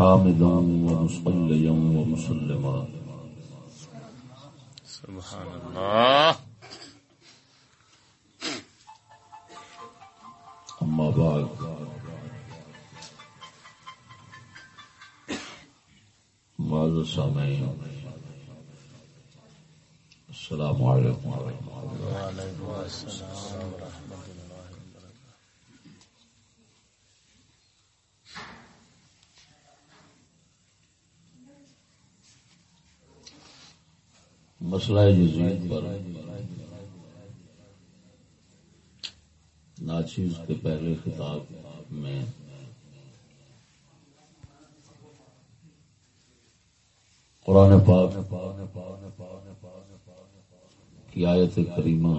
حامدا ومصليا ومسلما. سبحان الله أما بعد. معذ السامعين السلام عليكم ورحمة الله وعليكم السلام ورحمة الله مسئلہ یزید پر۔ ناچیز کے پہلے خطاب میں۔ قرآن پاک کی آیت کریمہ،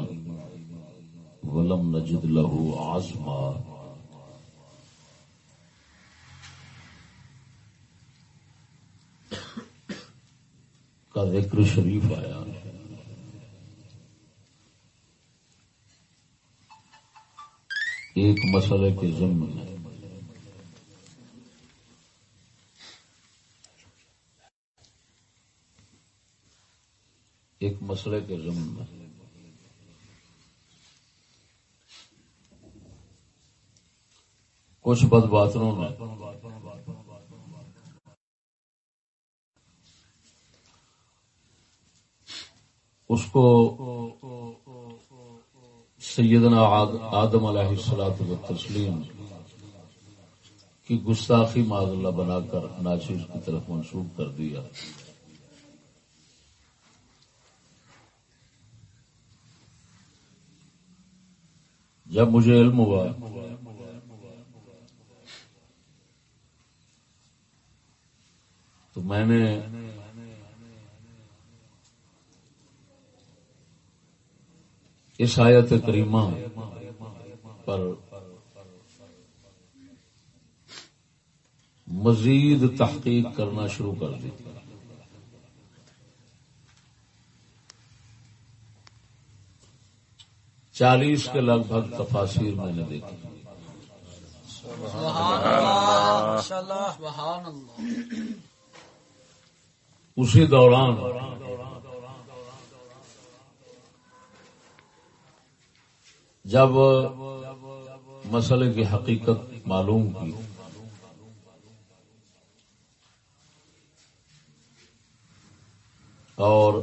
ولم نجد لہو آزما کا ذکر شریف آیا۔ ایک مسئلے کے ضمن ایک مسئلے کے ضمن میں۔ کچھ بد باتوں نے اس کو سیدنا آدم علیہ السلاط و تسلیم کی گستاخی معذ اللہ بنا کر ناچیز کی طرف منسوخ کر دیا۔ جب مجھے علم ہوا، تو میں نے اس آیت کریمہ پر مزید تحقیق کرنا شروع کر دی۔ چالیس کے لگ بھگ تفاصیر میں نے دیکھی۔ اسی دوران جب مسئلے کی حقیقت معلوم کی۔ اور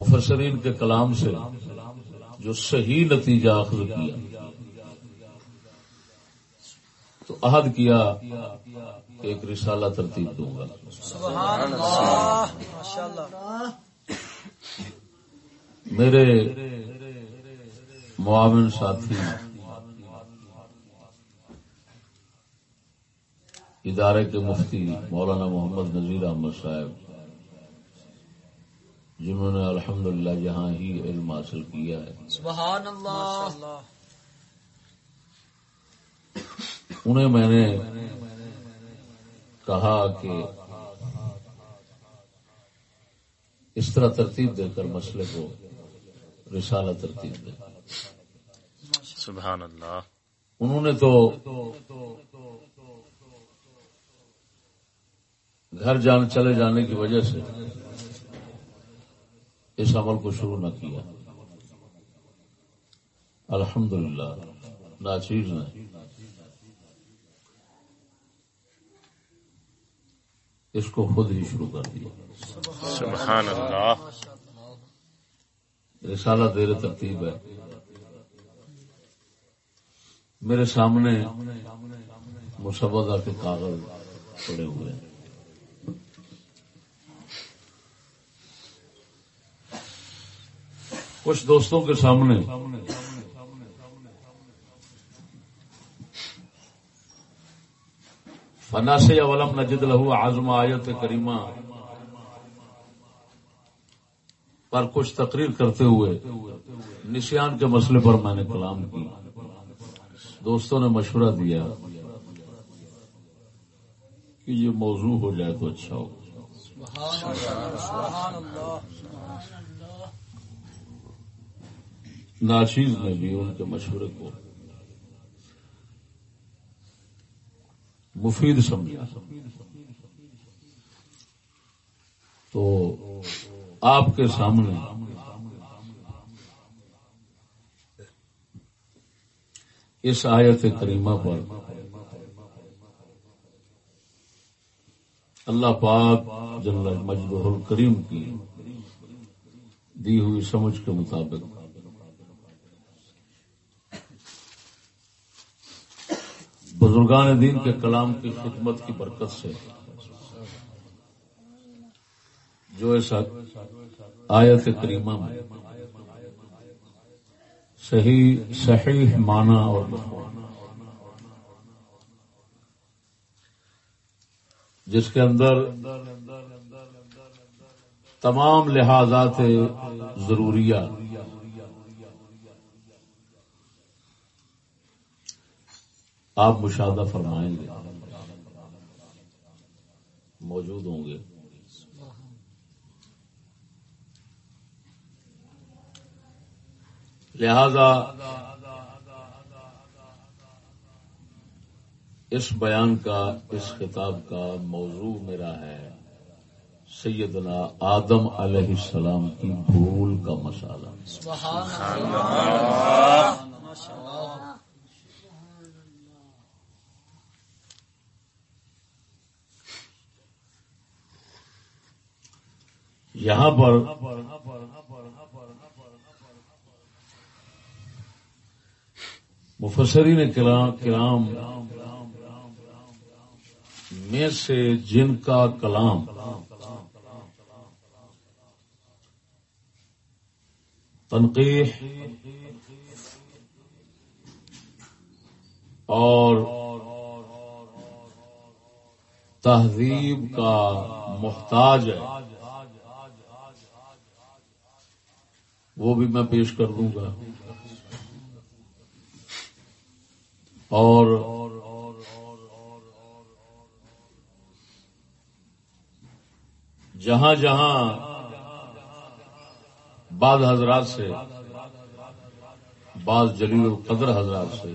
مفسرین کے کلام سے جو صحیح نتیجہ اخذ کیا، تو عہد کیا ایک رسالہ ترتیب دوں گا۔ میرے معاون ساتھی ادارے کے مفتی مولانا محمد نذیر احمد صاحب جنہوں نے الحمدللہ یہاں ہی علم حاصل کیا ہے۔ سبحان اللہ۔ انہیں میں نے کہا کہ اس طرح ترتیب دے کر مسئلے کو رسالہ ترتیب دے۔ سبحان اللہ انہوں نے تو گھر جان چلے جانے کی وجہ سے اس عمل کو شروع نہ کیا۔ الحمدللہ ناچیز نے اس کو خود ہی شروع کر دیا۔ سبحان اللہ۔ رسالہ دیر ترتیب ہے۔ میرے سامنے مسودہ کے کاغذ پڑے ہوئے ہیں۔ کچھ دوستوں کے سامنے فنا سے اولم نجد لہو آزم آیت کریمہ۔ پر کچھ تقریر کرتے ہوئے نشان کے مسئلے پر میں نے کلام کی۔ دوستوں نے مشورہ دیا کہ یہ موضوع ہو جائے تو اچھا ہو۔ ناچیز نے بھی ان کے مشورے کو مفید سمجھا۔ تو آپ کے سامنے اس آیت کریمہ پر اللہ پاک جل مجد الکریم کی دی ہوئی سمجھ کے مطابق بزرگان دین کے کلام کی خدمت کی برکت سے۔ جو ایسا آیت کریمہ میں صحیح صحیح معنی اور جس کے اندر تمام لحاظات ضروریہ آپ مشاہدہ فرمائیں گے۔ موجود ہوں گے۔ لہذا اس بیان کا، اس خطاب کا موضوع میرا ہے سیدنا آدم علیہ السلام کی بھول کا مسالہ یہاں پر مفسرین کرام میں سے جن کا کلام تنقیح اور تہذیب کا محتاج ہے۔ وہ بھی میں پیش کر دوں گا۔ اور جہاں جہاں بعض حضرات سے، بعض جلیل القدر حضرات سے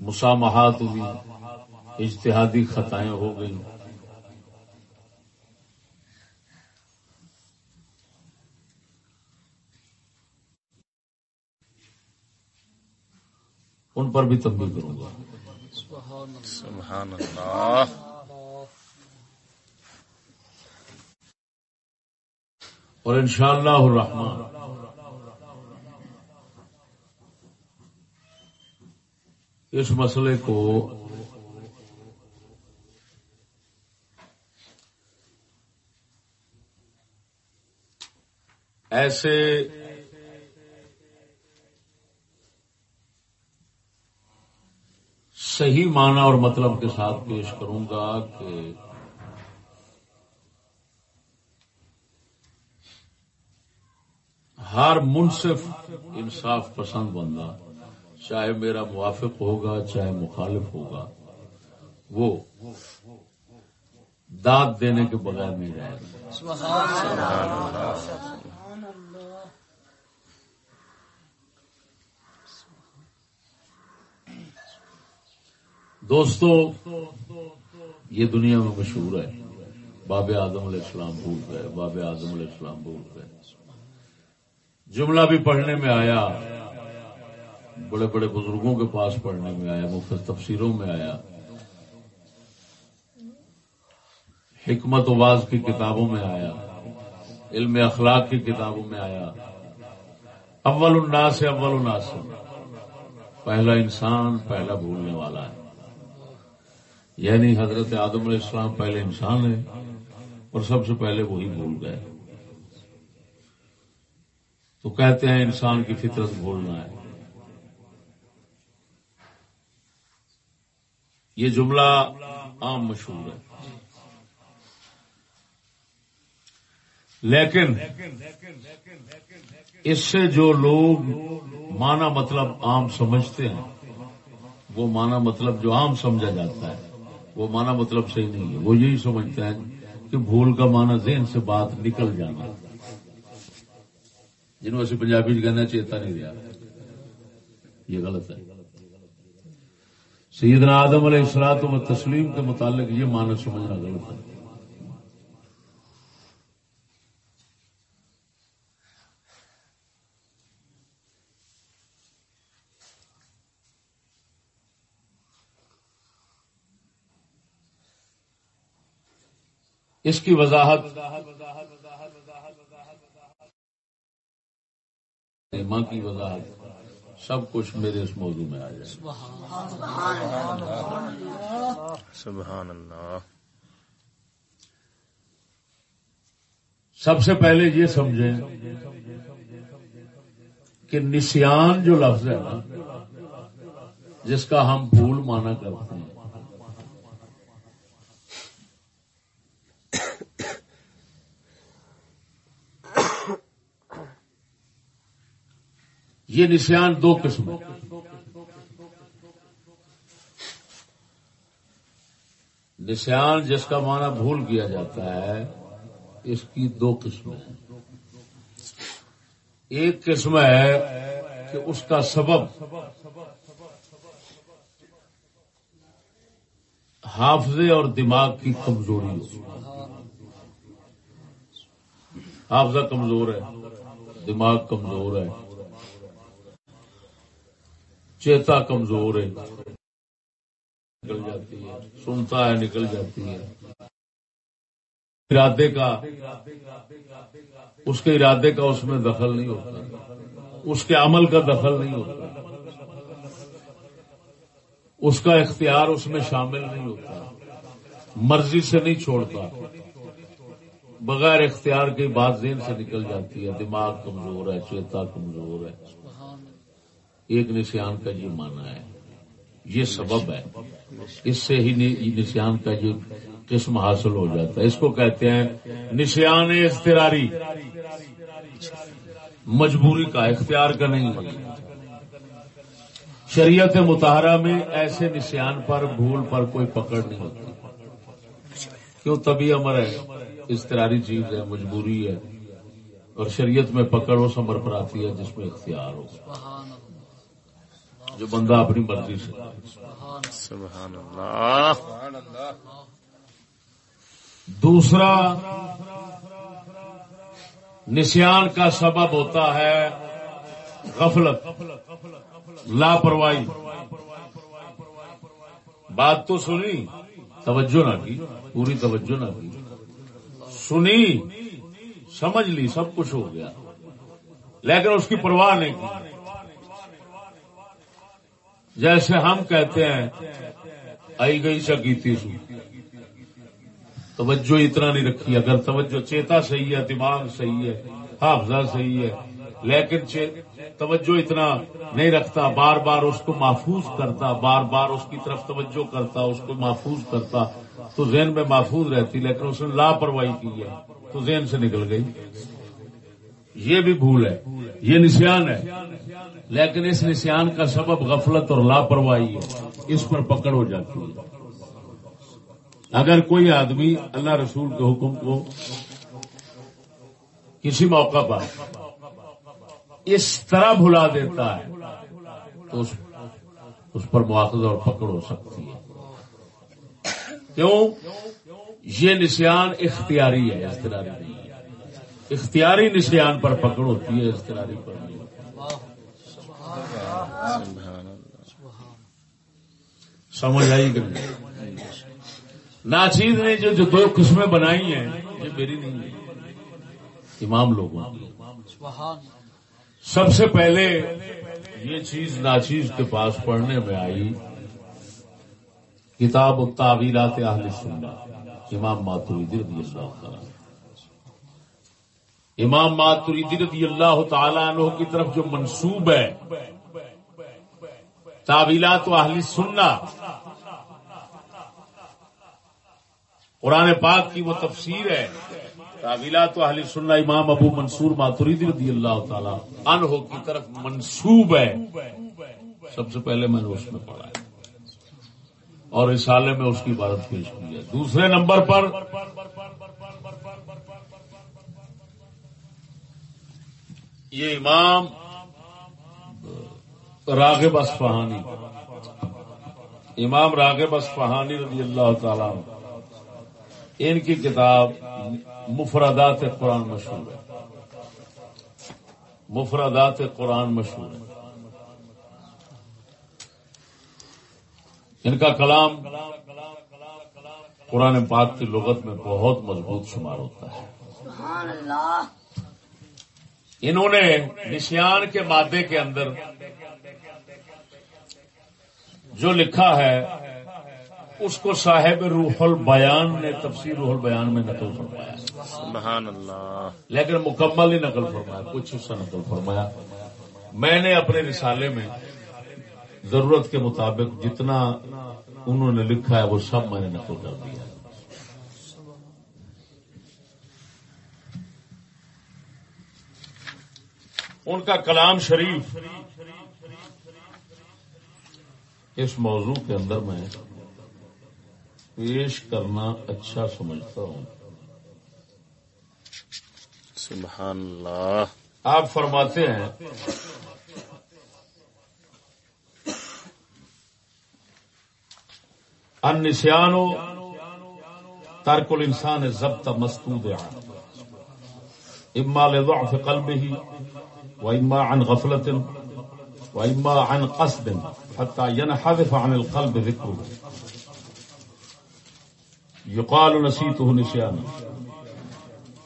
مسامحات ہوئی، اجتہادی خطائیں ہو گئی ان پر بھی تبدیل کروں گا۔ سبحان اللہ۔ اور انشاءاللہ الرحمن۔ اس مسئلے کو ایسے صحیح معنی اور مطلب کے ساتھ پیش کروں گا کہ ہر منصف انصاف پسند بندہ، چاہے میرا موافق ہوگا، چاہے مخالف ہوگا، وہ داد دینے کے بغیر نہیں رہے گا۔ دوستو، یہ دنیا میں مشہور ہے۔ باب اعظم علیہ السلام بھول گئے، باب اعظم علیہ السلام بھول گئے۔ جملہ بھی پڑھنے میں آیا، بڑے بڑے بزرگوں کے پاس پڑھنے میں آیا، مفت تفسیروں میں آیا۔ حکمت و کی کتابوں میں آیا، علم اخلاق کی کتابوں میں آیا۔ اول الناس اول الناس پہلا انسان، پہلا بھولنے والا ہے۔ یعنی حضرت آدم علیہ السلام پہلے انسان ہے اور سب سے پہلے وہی بھول گئے تو کہتے ہیں انسان کی فطرت بھولنا ہے۔ یہ جملہ عام مشہور ہے۔ لیکن اس سے جو لوگ مانا مطلب عام سمجھتے ہیں، وہ مانا مطلب جو عام سمجھا جاتا ہے۔ وہ مانا مطلب صحیح نہیں ہے۔ وہ یہی سمجھتے ہیں کہ بھول کا مانا ذہن سے بات نکل جانا۔ جنہوں اسی پنجابی کہنا چیتا نہیں دیا یہ غلط ہے۔ سیدنا آدم علیہ السلاط و تسلیم کے متعلق یہ معنی سمجھنا غلط ہے۔ اس کی وضاحت ماں کی وضاحت سب کچھ میرے اس موضوع میں آ جائے۔ سبحان اللہ۔ سب سے پہلے یہ سمجھیں کہ نسیان جو لفظ ہے نا جس کا ہم بھول مانا کرتے ہیں یہ نشان دو قسم نشان جس کا معنی بھول کیا جاتا ہے، اس کی دو قسمیں ہیں۔ ایک قسم ہے کہ اس کا سبب حافظے اور دماغ کی کمزوری ہو۔ حافظہ کمزور ہے، دماغ کمزور ہے۔ چیتا کمزور ہے۔ نکل جاتی ہے، سنتا ہے، نکل جاتی ہے۔ ارادے کا، اس کے ارادے کا اس میں دخل نہیں ہوتا۔ اس کے عمل کا دخل نہیں ہوتا۔ اس کا اختیار اس میں شامل نہیں ہوتا۔ مرضی سے نہیں چھوڑتا۔ بغیر اختیار کی بات ذہن سے نکل جاتی ہے۔ دماغ کمزور ہے، چیتا کمزور ہے۔ ایک نشان کا یہ مانا ہے۔ یہ سبب ہے۔ اس سے ہی نشان کا یہ قسم حاصل ہو جاتا ہے۔ اس کو کہتے ہیں نشان اختراری مجبوری کا اختیار کا نہیں شریعت متحرہ میں ایسے نشان پر، بھول پر کوئی پکڑ نہیں ہوتی۔ کیوں؟ تبھی امر ہے۔ استراری چیز ہے، مجبوری ہے۔ اور شریعت میں پکڑ اس امر پر آتی ہے جس میں اختیار ہو۔ جو بندہ اپنی مرضی سے۔ سبحان اللہ۔ دوسرا نشان کا سبب ہوتا ہے غفلت لاپرواہی۔ بات تو سنی توجہ نہ کی پوری توجہ نہ کی۔ سنی سمجھ لی سب کچھ ہو گیا۔ لیکن اس کی پرواہ نہیں کی۔ جیسے ہم کہتے ہیں، آئی گئی سکیتی سو۔ توجہ اتنا نہیں رکھی، اگر توجہ چیتا صحیح ہے، دماغ صحیح ہے، حافظہ صحیح ہے، لیکن توجہ اتنا نہیں رکھتا، بار بار اس کو محفوظ کرتا، بار بار اس کی طرف توجہ کرتا، اس کو محفوظ کرتا، تو ذہن میں محفوظ رہتی، لیکن اس نے لاپرواہی کی ہے، تو ذہن سے نکل گئی۔ یہ بھی بھول ہے، یہ نشان ہے۔ لیکن اس نشان کا سبب غفلت اور لاپرواہی ہے۔ اس پر پکڑ ہو جاتی ہے۔ اگر کوئی آدمی اللہ رسول کے حکم کو کسی موقع پر اس طرح بھلا دیتا ہے، تو اس پر مواخذہ اور پکڑ ہو سکتی ہے۔ کیوں؟ یہ نشان اختیاری ہے استراری نہیں۔ ہے اختیاری نشان پر پکڑ ہوتی ہے استراری پر سمجھ آئی کہ ناچیز نے جو جو دو قسمیں بنائی ہیں، یہ میری نہیں ہے۔ امام لوگوں سب سے پہلے یہ چیز ناچیز کے پاس پڑھنے میں آئی۔ کتاب تعویلات اہل سنت، امام ماتوریدی رضی اللہ تعالیٰ۔ امام ماتوریدی رضی اللہ تعالیٰ عنہ کی طرف جو منصوب ہے، تعویلات و اہل سننا قرآن پاک کی وہ تفسیر ہے، تعویلات و اہل سننا امام ابو منصور ماتوریدی رضی اللہ تعالی عنہ کی طرف منسوب ہے۔ سب سے پہلے میں نے اس میں پڑھا ہے اور اس میں اس کی عبادت پیش کی ہے۔ دوسرے نمبر پر یہ امام راغب اصفہانی، امام راغب اصفہانی رضی اللہ تعالی ان کی کتاب مفردات قرآن مشہور ہے۔ مفردات قرآن مشہور ہے۔ ان کا کلام قرآن پاک کی لغت میں بہت مضبوط شمار ہوتا ہے۔ سبحان اللہ۔ انہوں نے نشان کے مادے کے اندر جو لکھا ہے اس کو صاحب روح البیان نے تفسیر روح البیان میں نقل فرمایا۔ سبحان اللہ۔ لیکن مکمل ہی نقل فرمایا کچھ حصہ نقل فرمایا۔ میں نے اپنے رسالے میں ضرورت کے مطابق جتنا انہوں نے لکھا ہے وہ سب میں نے نقل کر دیا۔ ان کا کلام شریف۔ اس موضوع کے اندر میں پیش کرنا اچھا سمجھتا ہوں۔ سبحان اللہ۔ آپ فرماتے ہیں ان نسیانو ترک الانسان ضبط مستود اما لضعف قلبه وإما عن غفلة وإما عن قصد حتى ينحذف عن القلب ذكره. يقال نسيته نسيانا.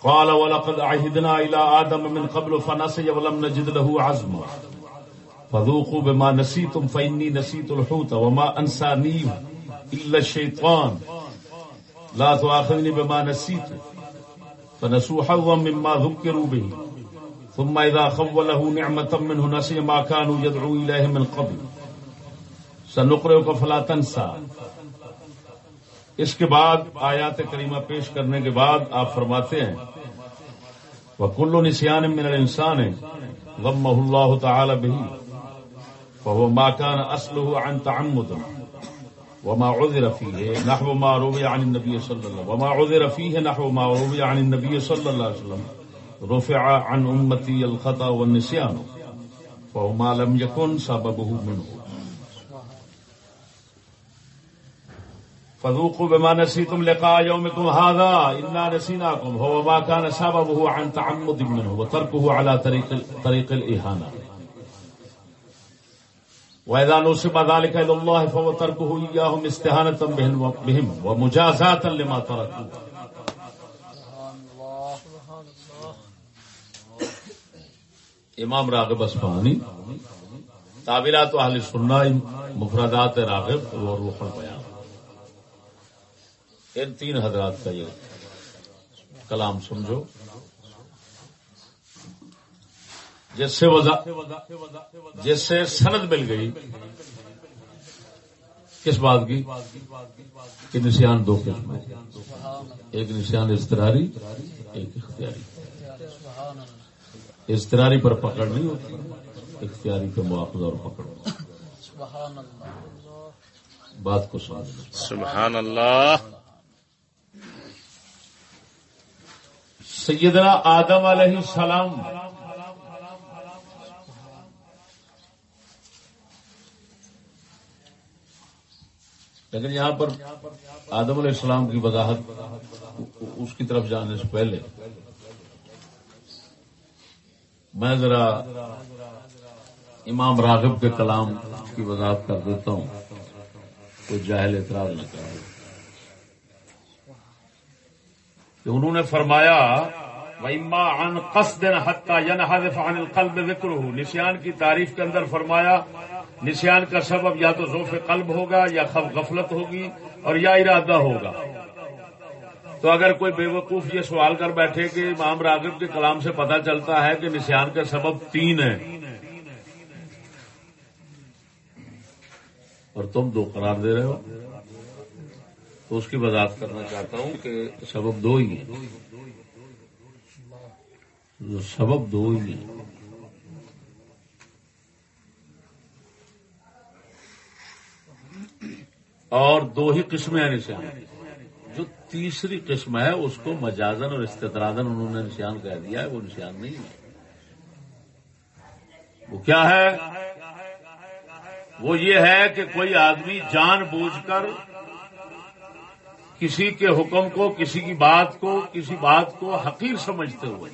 قال ولقد عهدنا إلى آدم من قبل فنسي ولم نجد له عزما. فذوقوا بما نسيتم فإني نسيت الحوت وما أنسانيه إلا الشيطان. لا تؤاخذني بما نسيت فنسوا حظا مما ذكروا به. ثم إذا خوله نعمة منه نسي ما كانوا يدعو إليه من قبل. سنقرئك فلا تنسى. اس کے بعد آیات کریمہ پیش کرنے کے بعد آپ فرماتے ہیں وہ کلو نسان من الانسان غم اللہ تعالی بہی فهو ما كان اصله عن تعمد، وما عذر فيه، نحو ما روي عن النبي صلى الله، وما عذر فيه، نحو ما روي عن النبي صلى الله عليه وسلم. رفع عن امتي الخطا والنسيان فهو لم يكن سببه منه. فذوقوا بما نسيتم لقاء يومكم هذا، إنا نسيناكم. هو ما كان سببه عن تعمد منه وتركه على طريق طريق الإهانة. وإذا نصب ذلك إلى الله فهو تركه إياهم استهانة بهم بهم ومجازاة لما تركوا امام راغب اسفہانی تعبیرات اہل سنہ، مفردات راغب اور روح البیان۔ ان تین حضرات کا یہ کلام سمجھو۔ جس سے وضا- جس سے سند مل گئی، کس بات کی؟ کہ نشان دو قسم ایک نشان استراری ایک اختیاری۔ استراری پر پکڑ نہیں ہوتی اختیاری پہ مواخذہ اور پکڑ۔ سبحان اللہ بات کو سمجھ سبحان اللہ۔ سیدنا آدم علیہ السلام۔ لیکن یہاں پر آدم علیہ السلام کی وضاحت اس کی طرف جانے سے پہلے میں ذرا امام راغب کے کلام کی وضاحت کر دیتا ہوں۔ کوئی جاہل اعتراض نہ کرے۔ کہ انہوں نے فرمایا، وَإِمَّا عَنْ قَصْدٍ حَتَّى يَنْحَذِفَ عَنِ الْقَلْبِ ذِكْرُهُ۔ نسیان کی تعریف کے اندر فرمایا، نسیان کا سبب یا تو ذوف قلب ہوگا یا خف غفلت ہوگی اور یا ارادہ ہوگا۔ تو اگر کوئی بے وقوف یہ سوال کر بیٹھے کہ امام راغب کے کلام سے پتہ چلتا ہے کہ نسیان کا سبب تین ہے۔ اور تم دو قرار دے رہے ہو۔ تو اس کی وضاحت کرنا چاہتا ہوں کہ سبب دو ہی ہیں۔ سبب دو ہی ہیں۔ اور دو ہی قسمیں ہیں نشان تیسری قسم ہے، اس کو مجازن اور استطرادن انہوں نے نشان کہہ دیا ہے، وہ نشان نہیں ہے۔ وہ کیا ہے؟ وہ یہ ہے کہ کوئی آدمی جان بوجھ کر کسی کے حکم کو، کسی کی بات کو، کسی بات کو حقیر سمجھتے ہوئے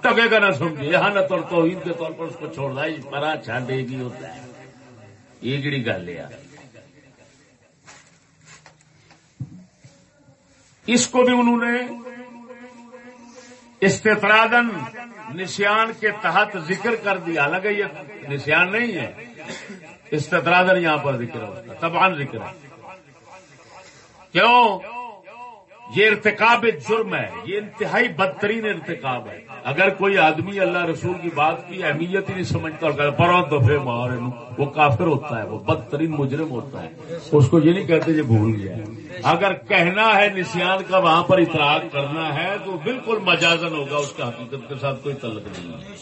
ٹگے کا نہ سمجھے۔ یہاں نہ تو توحید کے طور پر اس کو چھوڑ رہا ہے پرا چھانڈے گی ہوتا ہے۔ یہ گڑی گل لیا اس کو بھی انہوں نے استطرادن نشان کے تحت ذکر کر دیا۔ حالانکہ یہ نشان نہیں ہے۔ استطرادن یہاں پر ذکر ہوتا تبان ذکر ہے۔ کیوں؟ یہ ارتقاب جرم ہے۔ یہ انتہائی بدترین ارتقاب ہے۔ اگر کوئی آدمی اللہ رسول کی بات کی اہمیت ہی نہیں سمجھتا اور پرو دفے مارے وہ کافر ہوتا ہے، وہ بدترین مجرم ہوتا ہے۔ اس کو یہ نہیں کہتے یہ بھول گیا اگر کہنا ہے نسیان کا وہاں پر اطلاع کرنا ہے تو بالکل مجازن ہوگا، اس کا حقیقت کے ساتھ کوئی تعلق نہیں ہے۔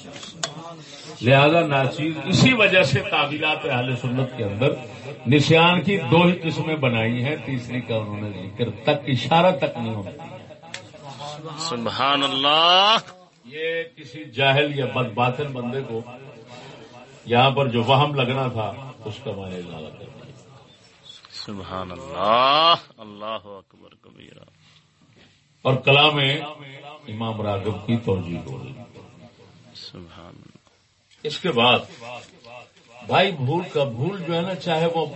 لہذا ناچیز اسی وجہ سے تعبیرات اہل سنت کے اندر نشان کی دو ہی قسمیں بنائی ہیں، تیسری کا انہوں نے ذکر تک، اشارہ تک نہیں ہونا سبحان اللہ۔ یہ کسی جاہل یا بد باطن بندے کو یہاں پر جو وہم لگنا تھا اس کا معنی ازالہ کرنا سبحان اللہ اللہ اکبر کبیرہ۔ اور کلام امام راغب کی توجہ ہو رہی۔ سبحان اس کے بعد بھائی بھول کا بھول جو ہے نا چاہے وہ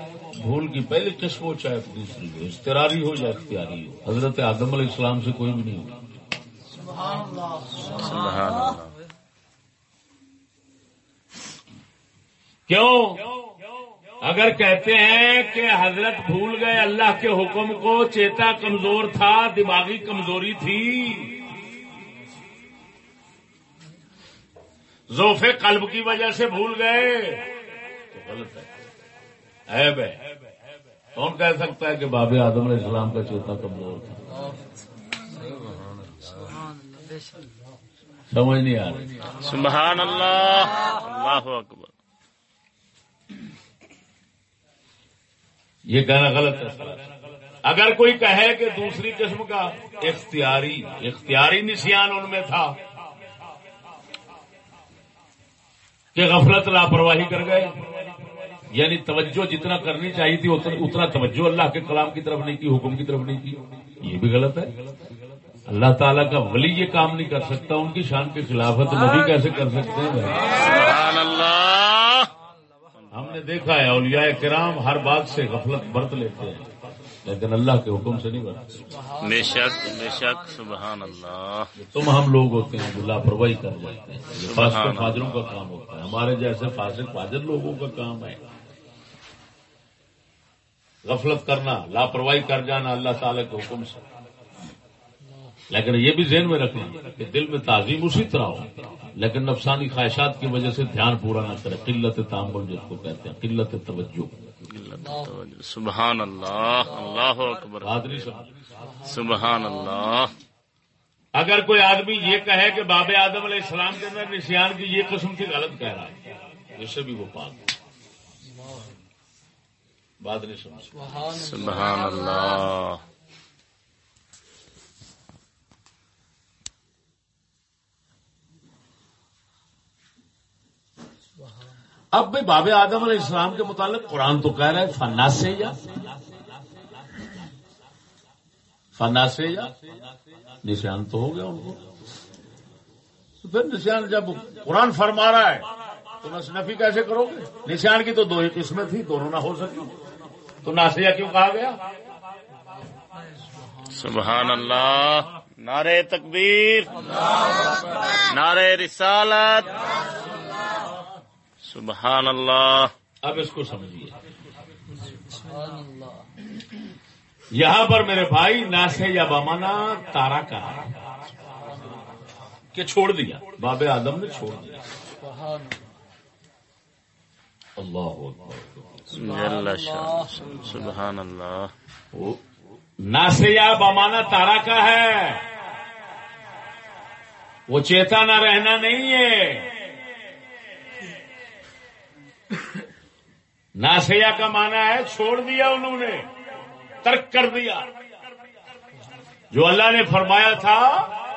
بھول کی پہلی قسم ہو چاہے دوسری ہو استراری ہو یا اختیاری ہو۔ حضرت آدم علیہ السلام سے کوئی بھی نہیں ہو کیوں؟ اگر کہتے ہیں کہ حضرت بھول گئے اللہ کے حکم کو، چیتا کمزور تھا، دماغی کمزوری تھی۔ زوف قلب کی وجہ سے بھول گئے۔ تو غلط ہے۔ عیب ہے۔ کون کہہ سکتا ہے کہ باب آدم علیہ السلام کا چیتا کمزور تھا؟ سمجھ نہیں آ رہی۔ سبحان اللہ۔ اللہ اکبر۔ یہ کہنا غلط ہے۔ اگر کوئی کہے کہ دوسری قسم کا اختیاری اختیاری نسیان ان میں تھا کہ غفلت لاپرواہی کر گئے۔ یعنی توجہ جتنا کرنی چاہیے تھی اتنا توجہ اللہ کے کلام کی طرف نہیں کی حکم کی طرف نہیں کی۔ یہ بھی غلط ہے۔ اللہ تعالیٰ کا ولی یہ کام نہیں کر سکتا ان کی شان کے خلاف ہے تو نبی کیسے کر سکتے ہیں؟ سبحان اللہ۔ ہم نے دیکھا ہے اولیاء کرام ہر بات سے غفلت برت لیتے ہیں لیکن اللہ کے حکم سے نہیں برتتے بے شک بے شک سبحان اللہ۔ تم ہم لوگ ہوتے ہیں جو لاپرواہی کر جاتے ہیں یہ فاسق فاجروں کا کام ہوتا ہے۔ ہمارے جیسے فاسق فاجر لوگوں کا کام ہے۔ غفلت کرنا لاپرواہی کر جانا اللہ تعالی کے حکم سے۔ لیکن یہ بھی ذہن میں رکھنا کہ دل میں تعظیم اسی طرح ہو لیکن نفسانی خواہشات کی وجہ سے دھیان پورا نہ کرے۔ قلت تعمل جس کو کہتے ہیں قلت توجہ۔ سبحان اللہ اللہ اکبر۔ سبحان اللہ۔ اگر کوئی آدمی یہ کہے کہ باب آدم علیہ السلام کے اندر نشان کی یہ قسم کی غلط کہہ رہا ہے اس سے بھی وہ پاک بات نہیں سمجھ سبحان اللہ۔ اب بھی باب آدم علیہ السلام کے متعلق قرآن تو کہہ رہا ہے فنا سے یا فنا سے یا نشان تو ہو گیا ان کو۔ تو پھر نشان جب قرآن فرما رہا ہے، تو نفی کیسے کرو گے؟ نشان کی تو دو ہی قسمیں تھی دونوں نہ ہو سکی تو ناسیا کیوں کہا گیا؟ سبحان اللہ۔ نعرے تکبیر۔ نعرے رسالت۔ سبحان اللہ اب اس کو سمجھیے۔ یہاں پر میرے بھائی ناسے یا بامانا تارا کا کہ چھوڑ دیا۔ باب آدم نے چھوڑ دیا۔ اللہ سبحان اللہ ناسے یا بامانا تارا کا ہے۔ وہ چیتا نہ رہنا نہیں ہے۔ ناسیا کا مانا ہے چھوڑ دیا انہوں نے، ترک کر دیا۔ جو اللہ نے فرمایا تھا،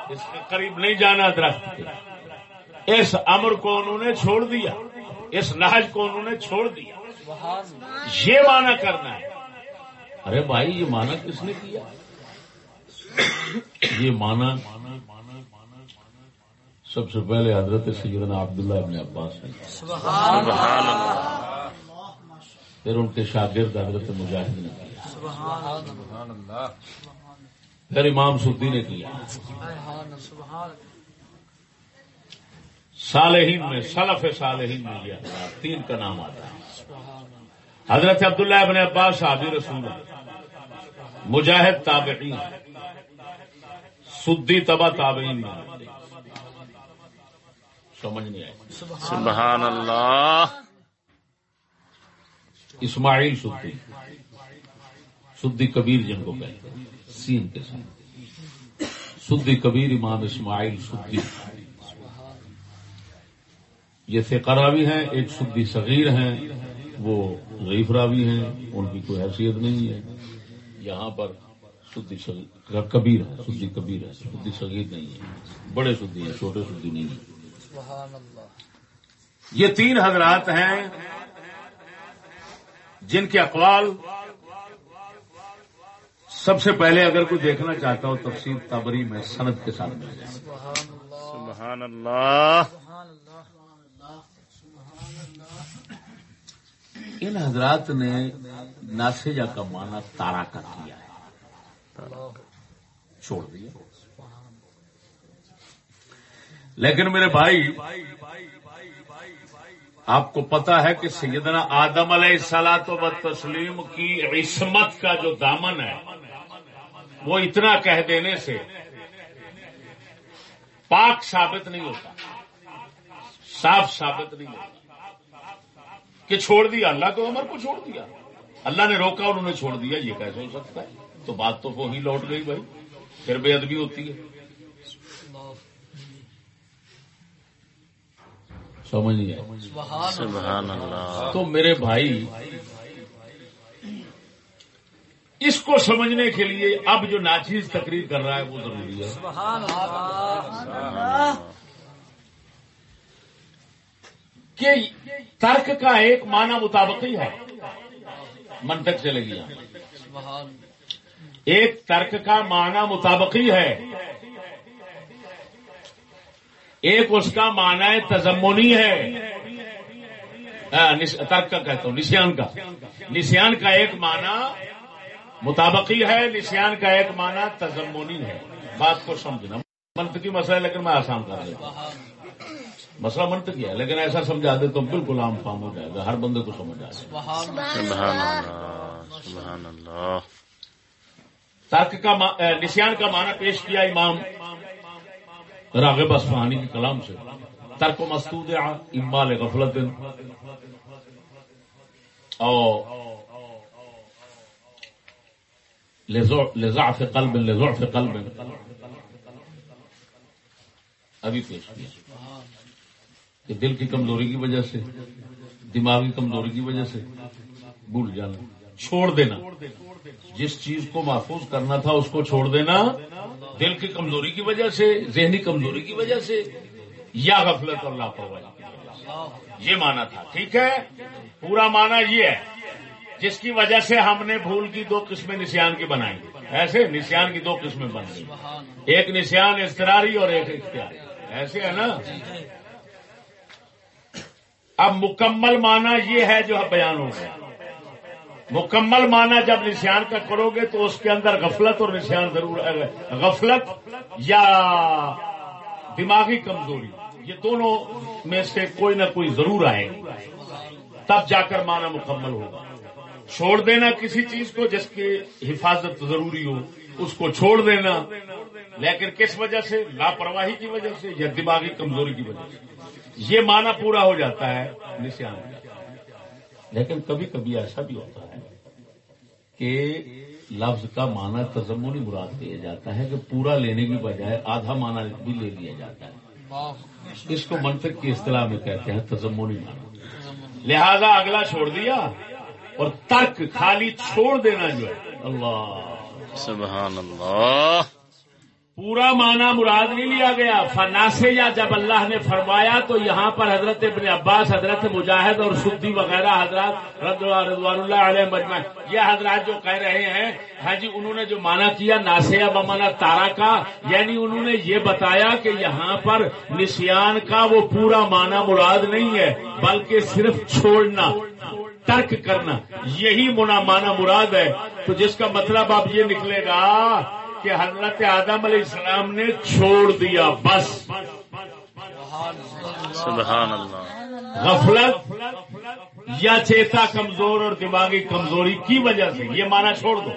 اس کے قریب نہیں جانا درخت کے۔ اس امر کو انہوں نے چھوڑ دیا، اس نہج کو انہوں نے چھوڑ دیا۔ یہ مانا کرنا ہے۔ ارے بھائی، یہ مانا کس نے کیا؟ یہ مانا سب سے پہلے حضرت سیدنا عبداللہ ابن عباس نے سبحان اللہ۔ پھر ان کے شاگرد حضرت مجاہد نے کیا۔ سبحان اللہ۔ پھر امام سدی نے کیا۔ صالحین میں سلف صالحین میں یہ تین کا نام آتا ہے۔ حضرت عبداللہ ابن عباس صحابی رسول مجاہد تابعین سدی تبا تابعین میں سمجھ نہیں آئی۔ سبحان اللہ۔ اسماعیل سدی سدی کبیر جن کو کہتے ہیں۔ سین کے ساتھ۔ سدی کبیر امام اسماعیل سدی یہ ثقہ راوی ہیں ایک سدی صغیر ہیں وہ ضعیف راوی ہیں ان کی کوئی حیثیت نہیں ہے۔ یہاں پر سدی کبیر ہے سدی کبیر ہے سدی صغیر نہیں ہے بڑے سدی ہیں چھوٹے سدی نہیں ہیں۔ سبحان اللہ۔ یہ تین حضرات ہیں جن کے اقوال سب سے پہلے اگر کوئی دیکھنا چاہتا ہو تفسیر تبری میں سند کے ساتھ مل جائے۔ سبحان اللہ۔ سبحان اللہ۔ سبحان اللہ۔ ان حضرات نے ناسجا کا معنی تارا کا کیا ہے۔ چھوڑ دیا۔ لیکن میرے بھائی، آپ کو پتا ہے کہ سیدنا آدم علیہ السلاط و تسلیم کی عصمت کا جو دامن ہے، وہ اتنا کہہ دینے سے پاک ثابت نہیں ہوتا، صاف ثابت نہیں ہوتا کہ چھوڑ دیا، اللہ تو عمر کو چھوڑ دیا۔ اللہ نے روکا اور انہوں نے چھوڑ دیا، یہ کیسے ہو سکتا ہے؟ تو بات تو وہی لوٹ گئی بھائی، پھر بے ادبی ہوتی ہے۔ سمجھ نہیں آئی۔ سبحان اللہ۔ تو میرے بھائی اس کو سمجھنے کے لیے اب جو ناچیز تقریر کر رہا ہے وہ ضروری ہے۔ کہ ترک کا ایک معنی مطابقی ہے۔ منطق چلے گیا سبحان ایک ترک کا معنی مطابقی ہے۔ ایک اس کا معنی تزمنی ہے۔ ترک کا کہتا ہوں نسیان کا۔ نسیان کا ایک معنی مطابقی ہے نسیان کا ایک معنی تزمنی ہے۔ بات کو سمجھنا۔ منطقی مسئلہ ہے لیکن میں آسان کر دیتا ہوں۔ مسئلہ منطقی ہے لیکن ایسا سمجھا دے تو بالکل عام فام ہو جائے گا۔ ہر بندے کو سمجھ آ جائے گا۔ سبحان اللہ سبحان اللہ۔ ترک کا نسیان کا معنی پیش کیا امام راغب اصفہانی کے کلام سے۔ ترک و مستود امال غفلت۔ اور لضعف قلب لضعف قلب۔ ابھی پیش کیا۔ کہ دل کی کمزوری کی وجہ سے، دماغی کمزوری کی وجہ سے، بھول جانا، چھوڑ دینا۔ جس چیز کو محفوظ کرنا تھا اس کو چھوڑ دینا دل کی کمزوری کی وجہ سے، ذہنی کمزوری کی وجہ سے، یا غفلت اور لاپرواہی یہ مانا تھا، ٹھیک ہے؟ پورا مانا یہ ہے، جس کی وجہ سے ہم نے بھول کی دو قسمیں نسیان کی بنائی۔ ایسے نسیان کی دو قسمیں بن گئی۔ ایک نسیان استراری اور ایک اختیاری۔ ایسے ہے نا؟ اب مکمل مانا یہ ہے جو بیان ہو گیا۔ مکمل مانا جب نشان کا کرو گے تو اس کے اندر غفلت اور نشان ضرور غفلت یا دماغی کمزوری، یہ دونوں میں سے کوئی نہ کوئی ضرور آئے۔ تب جا کر مانا مکمل ہوگا۔ چھوڑ دینا کسی چیز کو جس کی حفاظت ضروری ہو، اس کو چھوڑ دینا۔ لیکن کس وجہ سے؟ لاپرواہی کی وجہ سے یا دماغی کمزوری کی وجہ سے؟ یہ مانا پورا ہو جاتا ہے نشان لیکن کبھی کبھی ایسا بھی ہوتا ہے کہ لفظ کا معنی تزمنی مراد دیا جاتا ہے کہ پورا لینے کی بجائے آدھا معنی بھی لے لیا جاتا ہے۔ اس کو منطق کی اصطلاح میں کہتے ہیں تزمنی معنی۔ لہذا اگلا چھوڑ دیا اور ترک خالی چھوڑ دینا جو ہے۔ اللہ۔ سبحان اللہ۔ پورا معنی مراد نہیں لیا گیا۔ فنا سے یا جب اللہ نے فرمایا تو یہاں پر حضرت ابن عباس، حضرت مجاہد اور سدی وغیرہ حضرات رضوان اللہ علیہ مجمع یہ حضرات جو کہہ رہے ہیں ہاں جی انہوں نے جو مانا کیا ناسیا بمانا تارا کا یعنی انہوں نے یہ بتایا کہ یہاں پر نسیان کا وہ پورا معنی مراد نہیں ہے، بلکہ صرف چھوڑنا، ترک کرنا، یہی منا مانا مراد ہے۔ تو جس کا مطلب اب یہ نکلے گا کہ حضرت آدم علیہ السلام نے چھوڑ دیا بس۔ سبحان اللہ غفلت یا چیتا کمزور اور دماغی کمزوری کی وجہ سے؟ یہ مانا چھوڑ دو۔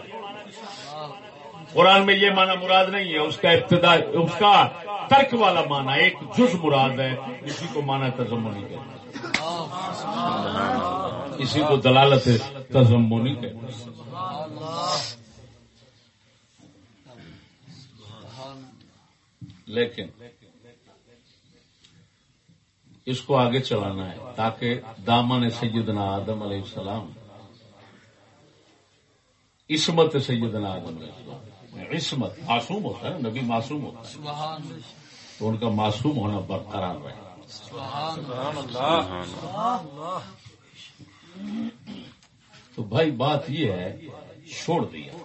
قرآن میں یہ مانا مراد نہیں ہے اس کا ابتدا اس کا ترک والا مانا ایک جز مراد ہے اسی کو مانا تزمنی کہتے اسی کو دلالت تزمنی کہتے لیکن اس کو آگے چلانا ہے تاکہ دامن سیدنا آدم علیہ السلام عصمت سیدنا آدم علیہ السلام عصمت معصوم ہوتا ہے نبی معصوم ہوتا ہے۔ سبحان تو ان کا معصوم ہونا برقرار رہے۔ سبحان تو بھائی بات یہ ہے چھوڑ دیا۔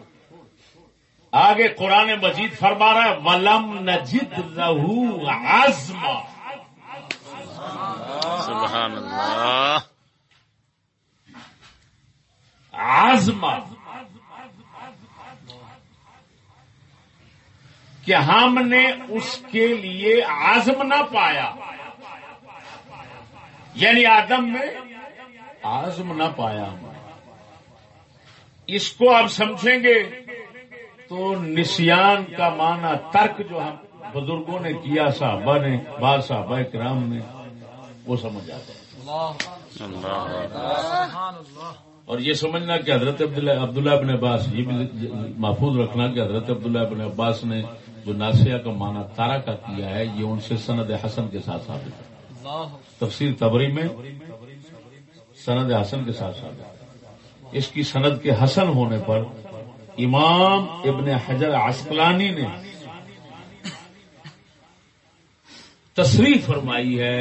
آگے قرآن مجید فرما رہا ہے ولم نجد لہو عزم سبحان اللہ۔ عزم کہ ہم نے اس کے لیے عزم نہ پایا۔ یعنی آدم میں عزم نہ پایا۔ اس کو آپ سمجھیں گے۔ تو نسیان کا معنی ترک جو ہم بزرگوں نے کیا، صحابہ نے، بعض صحابہ کرام نے، وہ سمجھ آتا ہے۔ اور یہ سمجھنا کہ حضرت عبداللہ ابن عباس، یہ بھی محفوظ رکھنا کہ حضرت عبداللہ ابن عباس نے جو ناسیہ کا معنی تارا کا کیا ہے، یہ ان سے سند حسن کے ساتھ ثابت ہے۔ تفسیر تبری میں سند حسن کے ساتھ ثابت ہے۔ اس کی سند کے حسن ہونے پر امام ابن حجر عسقلانی نے تصریح فرمائی ہے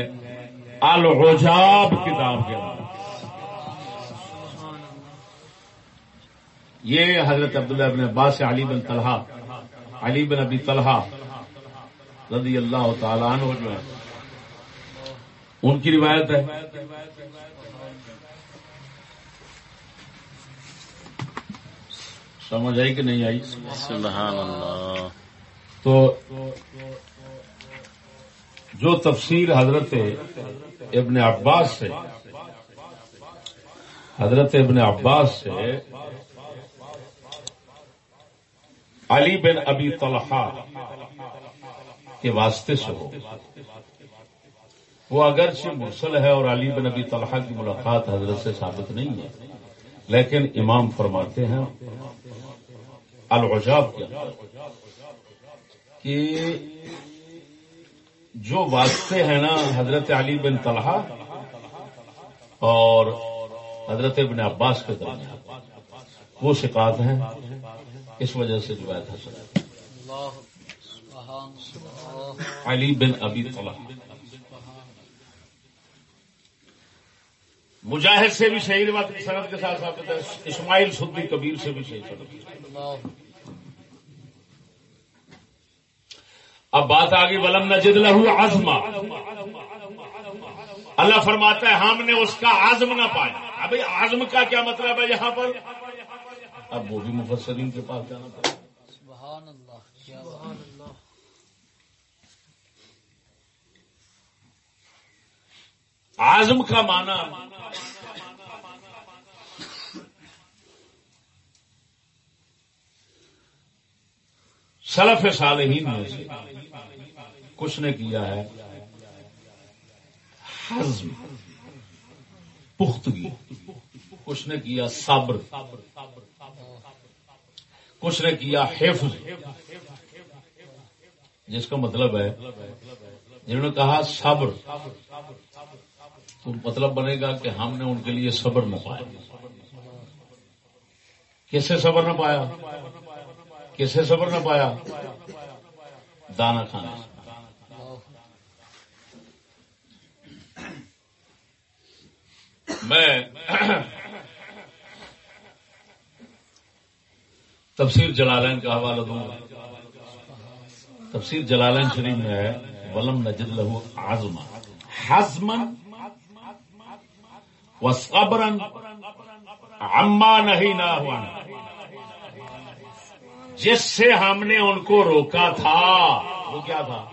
العجاب کتاب کے یہ حضرت عبداللہ ابن عباس سے علی بن طلحہ، علی بن ابی طلحہ رضی اللہ تعالیٰ عنہ جو ہے، ان کی روایت ہے۔ سمجھ آئی کہ نہیں آئی؟ سبحان اللہ۔ تو جو تفسیر حضرت ابن عباس سے حضرت ابن عباس سے علی بن ابی طلحہ کے واسطے سے ہو۔ وہ اگرچہ مرسل ہے اور علی بن ابی طلحہ کی ملاقات حضرت سے ثابت نہیں ہے لیکن امام فرماتے ہیں العجاب کے اندر کہ جو واسطے ہیں نا حضرت علی بن طلحہ اور حضرت ابن عباس کے درمیان، وہ شکایت ہیں، اس وجہ سے روایت حاصل ہے علی بن ابی طلحہ۔ مجاہد سے بھی صحیح روایت سند کے ساتھ ثابت ہے، اسماعیل سدی کبیر سے بھی صحیح سند اب بات آگے ولم نجد لہو عزما اللہ فرماتا ہے ہم نے اس کا عزم نہ پایا۔ اب عزم کا کیا مطلب ہے یہاں پر؟ اب وہ بھی مفسرین کے پاس جانا پڑا سبحان اللہ کیا بات۔ اللہ عزم کا معنی سلف صالحین میں سے کچھ نے کیا ہے؟ حزم، پختگی۔ کچھ نے کیا صبر، کچھ نے کیا حفظ۔ جس کا مطلب ہے، جنہوں نے کہا صبر، تو مطلب بنے گا کہ ہم نے ان کے لیے صبر نہ پایا۔ کس سے صبر نہ پایا؟ کس سے صبر نہ پایا دانا کھانے سے میں تفسیر جلالین کا حوالہ دوں۔ گا تفسیر جلالین شریف میں ہے، ولم نجد لہو آزما ہزمن و صبرن اما نہیں نہ جس سے ہم نے ان کو روکا تھا۔ وہ کیا تھا؟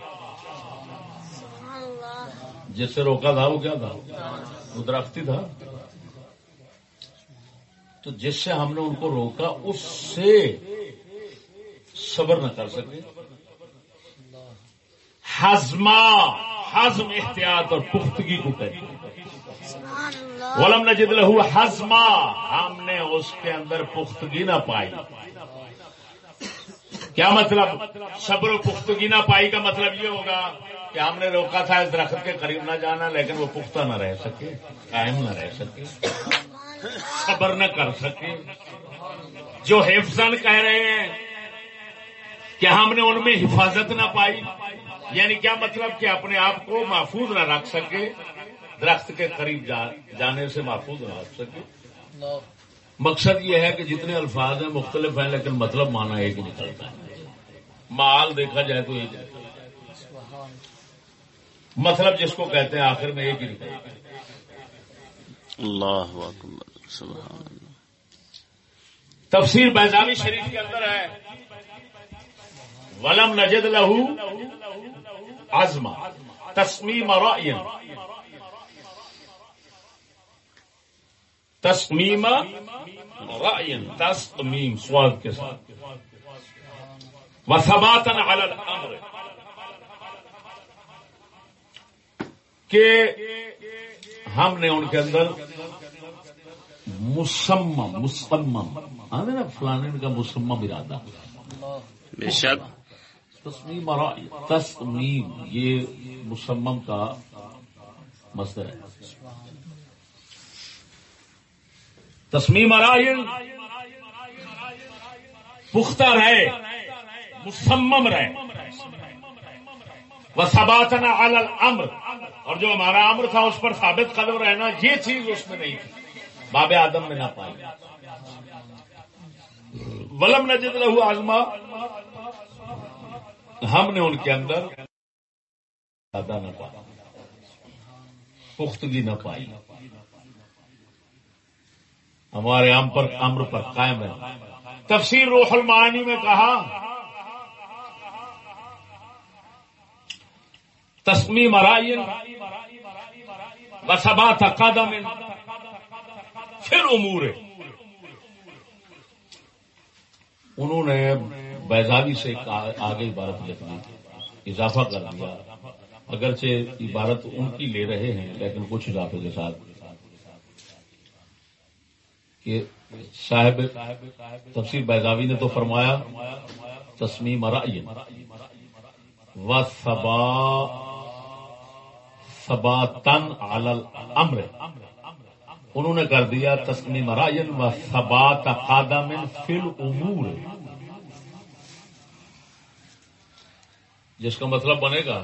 جس سے روکا تھا، وہ کیا تھا؟ وہ درختی تھا۔ تو جس سے ہم نے ان کو روکا، اس سے صبر نہ کر سکے۔ ہزما ہزم احتیاط اور پختگی کو کہتے ہیں۔ ولم نجد لہو ہزما ہم نے اس کے اندر پختگی نہ پائی۔ کیا مطلب؟ صبر و پختگی نہ پائی کا مطلب یہ ہوگا کہ ہم نے روکا تھا اس درخت کے قریب نہ جانا، لیکن وہ پختہ نہ رہ سکے، قائم نہ رہ سکے، صبر نہ کر سکے۔ جو حفظن کہہ رہے ہیں کہ ہم نے ان میں حفاظت نہ پائی یعنی کیا مطلب کہ اپنے آپ کو محفوظ نہ رکھ سکے، درخت کے قریب جانے سے محفوظ نہ رکھ سکے؟ مقصد یہ ہے کہ جتنے الفاظ ہیں مختلف ہیں، لیکن مطلب مانا ایک نکلتا ہے۔ مال دیکھا جائے تو ایک مطلب جس کو کہتے ہیں آخر میں ایک ہی اللہ اکبر سبحان اللہ۔ تفسیر بیزاوی شریف کے اندر ہے۔ ولم نجد لہو آزما تسمیم رائن تسمیم رائن تسمیم سواد کے ساتھ۔ وسباتن الامر. کہ ہم نے ان کے اندر مسمم مسمم آنے نا فلانے کا مسمم ارادہ. بے شک. تسمیم اور تسمیم یہ مسمم کا مصدر ہے. تسمیم ارائن پختہ رہے مسمم رہے۔ وہ سباتنا الامر۔ اور جو ہمارا امر تھا اس پر ثابت قدم رہنا، یہ چیز اس میں نہیں تھی۔ باب آدم میں نہ پائی۔ ولم نجد لہو آزما ہم نے ان کے اندر زیادہ نہ پایا پختگی نہ پائی۔ ہمارے ام پر امر پر قائم ہے۔ تفسیر روح المعانی میں کہا تسمی مرائن وسبا تھا قدم. پھر امور انہوں نے بیزاوی سے آگے عبارت لکھنی۔ اضافہ کر دیا اگرچہ عبارت ان کی لے رہے ہیں، لیکن کچھ اضافے کے ساتھ۔ کہ صاحب تفسیر بیزاوی نے تو فرمایا تسمیم رائن و سبا سبا تن امر انہوں نے کر دیا تسمیم رائن و سبا تقادم فل امور جس کا مطلب بنے گا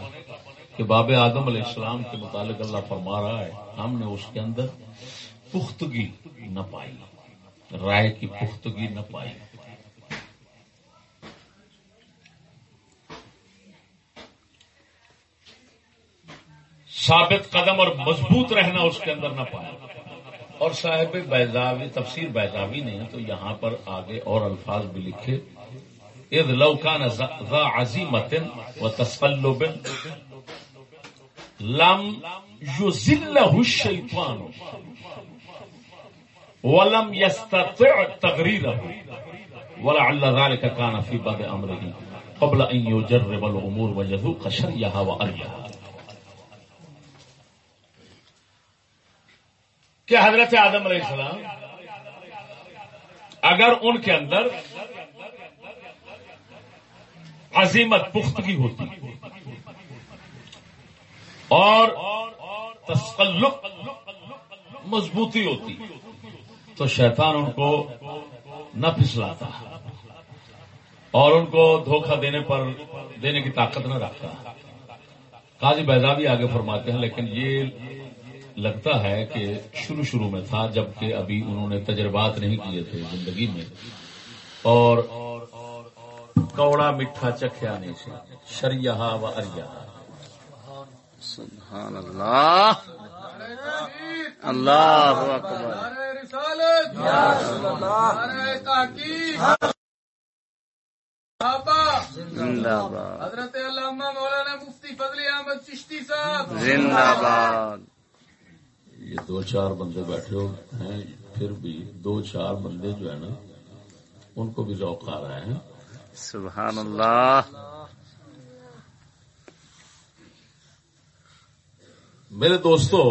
کہ باب آدم علیہ السلام کے متعلق اللہ فرما رہا ہے، ہم نے اس کے اندر پختگی نہ پائی، رائے کی پختگی نہ پائی۔ ثابت قدم اور مضبوط رہنا اس کے اندر نہ پایا اور صاحب بیزاوی تفسیر بیزاوی نے تو یہاں پر آگے اور الفاظ بھی لکھے۔ اذ لو كان ذا عزيمة وتسلب لم يزله الشيطان ولم يستطع تغريره ولعل ذلك كان في بدء امره قبل ان يجرب الامور ويذوق شريها واريها کہ حضرت آدم علیہ السلام، اگر ان کے اندر عظیمت پختگی ہوتی اور تسلق مضبوطی ہوتی، تو شیطان ان کو نہ پھسلاتا اور ان کو دھوکہ دینے پر، دینے کی طاقت نہ رکھتا۔ قاضی بیضا بھی آگے فرماتے ہیں، لیکن یہ لگتا ہے کہ شروع شروع میں تھا جبکہ ابھی انہوں نے تجربات نہیں کیے تھے زندگی میں۔ اور کوڑا میٹھا چکھیا نہیں سے شریہ و اریا سبحان اللہ۔ اللہ اکبر۔ زندہ باد۔ حضرت علامہ مولانا مفتی فضل احمد چشتی صاحب۔ زندہ باد۔ یہ دو چار بندے بیٹھے ہو ہیں پھر بھی دو چار بندے جو ہے نا ان کو بھی ذوق آ رہا ہے۔ سبحان اللہ۔ میرے دوستو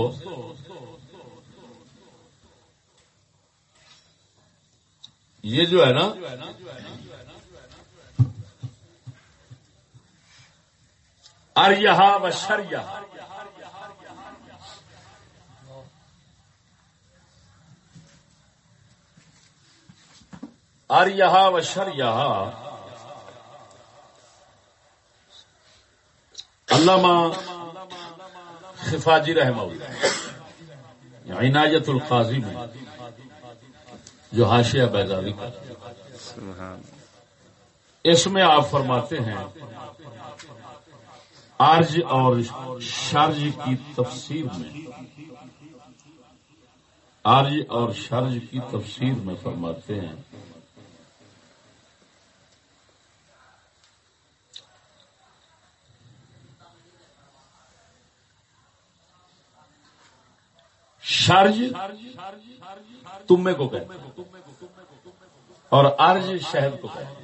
یہ جو ہے نا اریا و شریا اریا و شریا علامہ خفاجی رحمہ اللہ عنایت القاضی میں جو حاشیہ بیداری کا اس میں آپ فرماتے ہیں آرج اور شرج کی تفسیر میں آرج اور شرج کی تفسیر میں فرماتے ہیں شرج تمے کو کہتے ہیں اور ارج شہد کو کہتے ہیں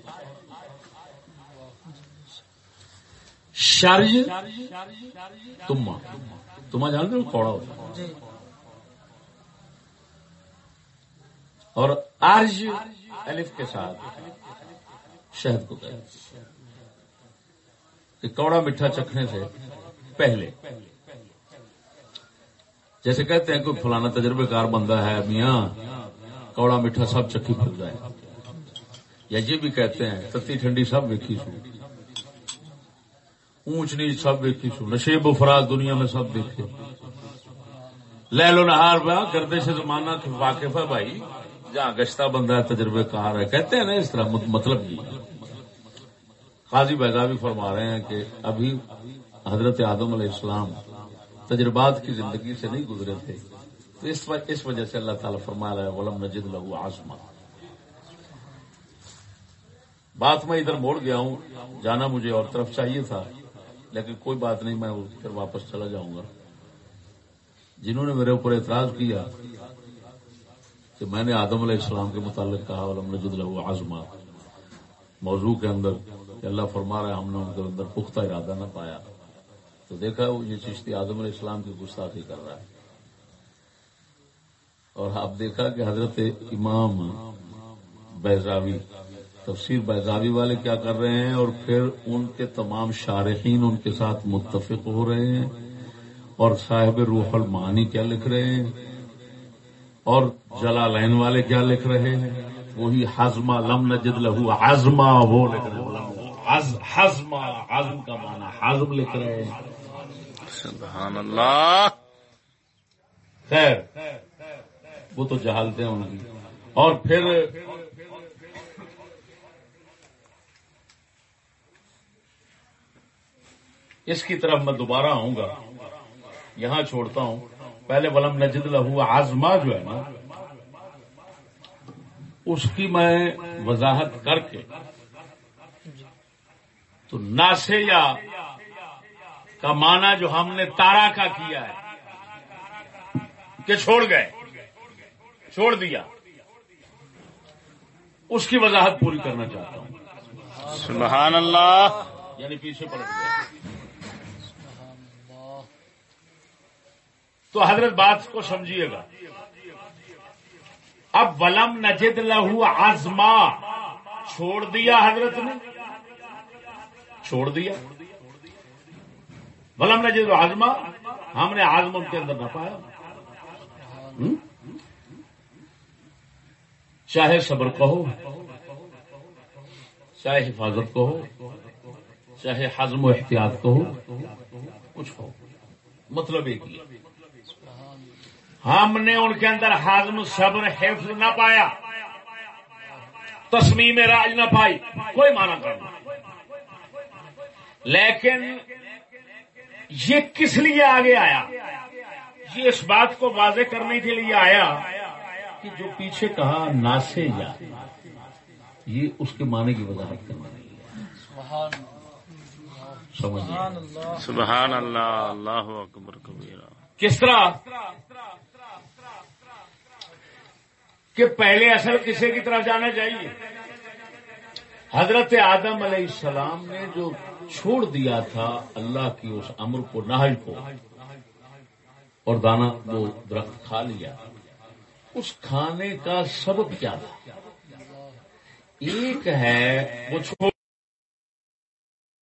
شرج تما تما جانتے ہو کوڑا ہوتا ہے اور ارج الف کے ساتھ شہد کو کہتے ہیں کہ کوڑا میٹھا چکھنے سے پہلے جیسے کہتے ہیں کوئی فلانا تجربے کار بندہ ہے، میاں، کوڑا میٹھا سب چکی پھر جائے یا یہ بھی کہتے ہیں، تتی ٹھنڈی سب ویکھی سو۔ اونچ نیچ سب ویکھی سو۔ نشیب و فراز دنیا میں سب دیکھے۔ لے لو نہار با گردے سے زمانہ واقف ہے بھائی۔ جہاں گشتہ بندہ ہے تجربے کار ہے۔ کہتے ہیں نا اس طرح مطلب یہ۔ قاضی بیضاوی فرما رہے ہیں کہ ابھی حضرت آدم علیہ السلام تجربات کی زندگی سے نہیں گزرے تھے۔ تو اس وجہ اس وجہ سے اللہ تعالیٰ فرما رہا ہے غلم نجد لہو آسما بات میں ادھر موڑ گیا ہوں، جانا مجھے اور طرف چاہیے تھا، لیکن کوئی بات نہیں، میں پھر واپس چلا جاؤں گا۔ جنہوں نے میرے اوپر اعتراض کیا کہ میں نے آدم علیہ السلام کے متعلق کہا غلم نجد لہو آزما موضوع کے اندر کہ اللہ فرما رہا ہے، ہم نے ان کے اندر پختہ ارادہ نہ پایا۔ تو دیکھا وہ یہ چشتی آدم علیہ السلام کی گستاخی کر رہا ہے۔ اور آپ دیکھا کہ حضرت امام بیزاوی تفسیر بیزاوی والے کیا کر رہے ہیں اور پھر ان کے تمام شارحین ان کے ساتھ متفق ہو رہے ہیں اور صاحب روح المعانی کیا لکھ رہے ہیں اور جلالین والے کیا لکھ رہے ہیں؟ وہی ہزما لم نجد لہو ہزما وہ لکھ رہے ہیں۔ ہزما ہزم کا معنی ہزم لکھ رہے ہیں۔ سبحان اللہ۔ خیر، وہ تو جہالتے ہیں۔ ان کی اور پھر اس کی طرف میں دوبارہ آؤں گا۔ یہاں چھوڑتا ہوں۔ پہلے ولم نجد لہو آزما جو ہے نا، اس کی میں وضاحت کر کے تو ناسے یا کا معنی جو ہم نے تارا کا کیا ہے کہ چھوڑ گئے چھوڑ دیا۔ اس کی وضاحت پوری کرنا چاہتا ہوں۔ سبحان اللہ۔ یعنی پیچھے پلٹ گیا تو حضرت بات کو سمجھیے گا۔ اب ولم نجد لہو آزما چھوڑ دیا حضرت نے۔ چھوڑ دیا۔ ولم نجد آزما ہم نے آزم ان کے اندر نہ پایا چاہے صبر کہو، چاہے حفاظت کو ہو چاہے حزم و احتیاط کو ہو کچھ ہو مطلب ایک ہی ہم نے ان کے اندر حزم صبر، حفظ نہ پایا۔ تصمیم راج نہ پائی۔ کوئی مانا کرنا لیکن یہ کس لیے آگے آیا؟ یہ اس بات کو واضح کرنے کے لیے آیا کہ جو پیچھے کہا ناسے جا یہ اس کے معنی کی وضاحت کرنا سبحان اللہ اللہ اکبر کبیرہ۔ کس طرح؟ کہ پہلے اصل کسی کی طرف جانا چاہیے؟ حضرت آدم علیہ السلام نے جو چھوڑ دیا تھا اللہ کی اس امر کو نہج کو اور دانا وہ درخت کھا لیا۔ اس کھانے کا سبب کیا تھا؟ ایک ہے وہ چھوڑ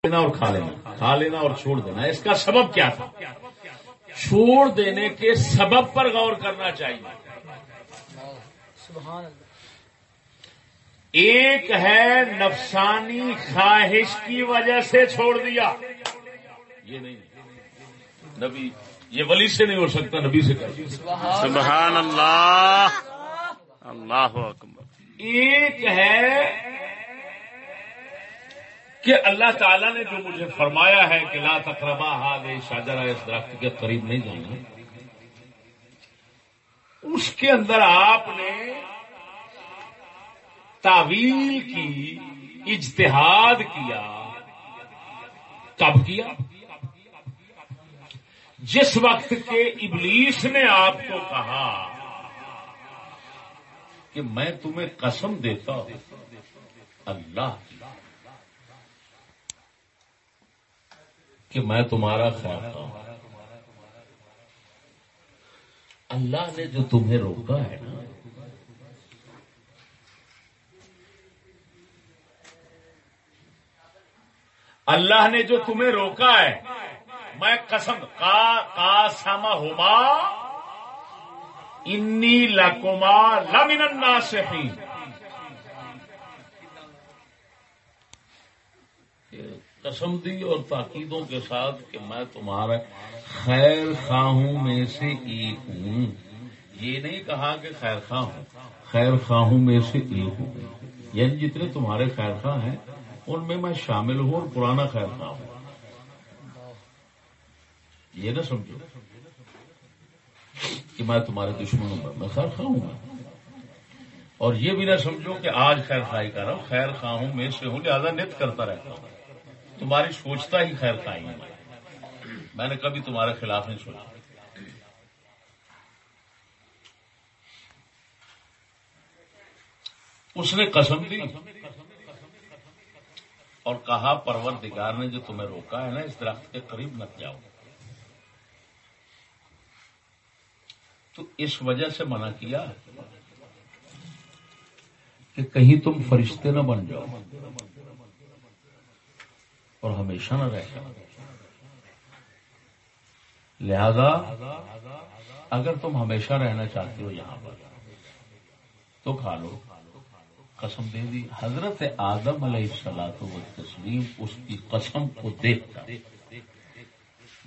دینا اور کھا لینا۔ کھا لینا اور چھوڑ دینا۔ اس کا سبب کیا تھا؟ چھوڑ دینے کے سبب پر غور کرنا چاہیے۔ سبحان اللہ۔ ایک ہے نفسانی خواہش کی وجہ سے چھوڑ دیا۔ یہ نہیں۔ نبی یہ ولی سے نہیں ہو سکتا نبی سے سبحان اللہ۔ اللہ اکبر۔ ایک ہے کہ اللہ تعالیٰ نے جو مجھے فرمایا ہے کہ لا تقربا ہاگ شاجرا اس درخت کے قریب نہیں جانا۔ اس کے اندر آپ نے تعویل کی، اجتہاد کیا۔ کب کیا؟ جس وقت کے ابلیس نے آپ کو کہا کہ میں تمہیں قسم دیتا ہوں، اللہ کہ میں تمہارا خیال ہوں۔ اللہ نے جو تمہیں روکا ہے نا اللہ نے جو تمہیں روکا ہے، میں قسم، کا قاسم ہوما، انی لکما لمن الناصحین قسم دی اور تاکیدوں کے ساتھ کہ میں تمہارا خیر خواہوں میں سے ایک ہوں۔ یہ نہیں کہا کہ خیر خواہ ہوں، خیر خواہوں میں سے ایک ہوں۔ یعنی جتنے تمہارے خیر خواہ ہیں ان میں میں شامل ہوں اور پرانا خیر خواہ ہوں۔ یہ نہ سمجھو کہ میں تمہارے دشمن ہوں میں خیر خواہ ہوں۔ اور یہ بھی نہ سمجھو کہ آج خیر خواہی کر رہا ہوں، خیر خواہوں میں سے ہوں، لہٰذا نت کرتا رہتا ہوں۔ تمہاری سوچتا ہی خیر خواہی ہے۔ میں نے کبھی تمہارے خلاف نہیں سوچا۔ اس نے قسم دی۔ اور کہا پروردگار نے جو تمہیں روکا ہے نا، اس درخت کے قریب مت جاؤ۔ تو اس وجہ سے منع کیا کہ کہیں تم فرشتے نہ بن جاؤ اور ہمیشہ نہ رہ جاؤ۔ لہذا، اگر تم ہمیشہ رہنا چاہتے ہو یہاں پر، تو کھا لو۔ قسم دے دی، حضرت آدم علیہ السلاط و تسلیم اس کی قسم کو دیکھ کر۔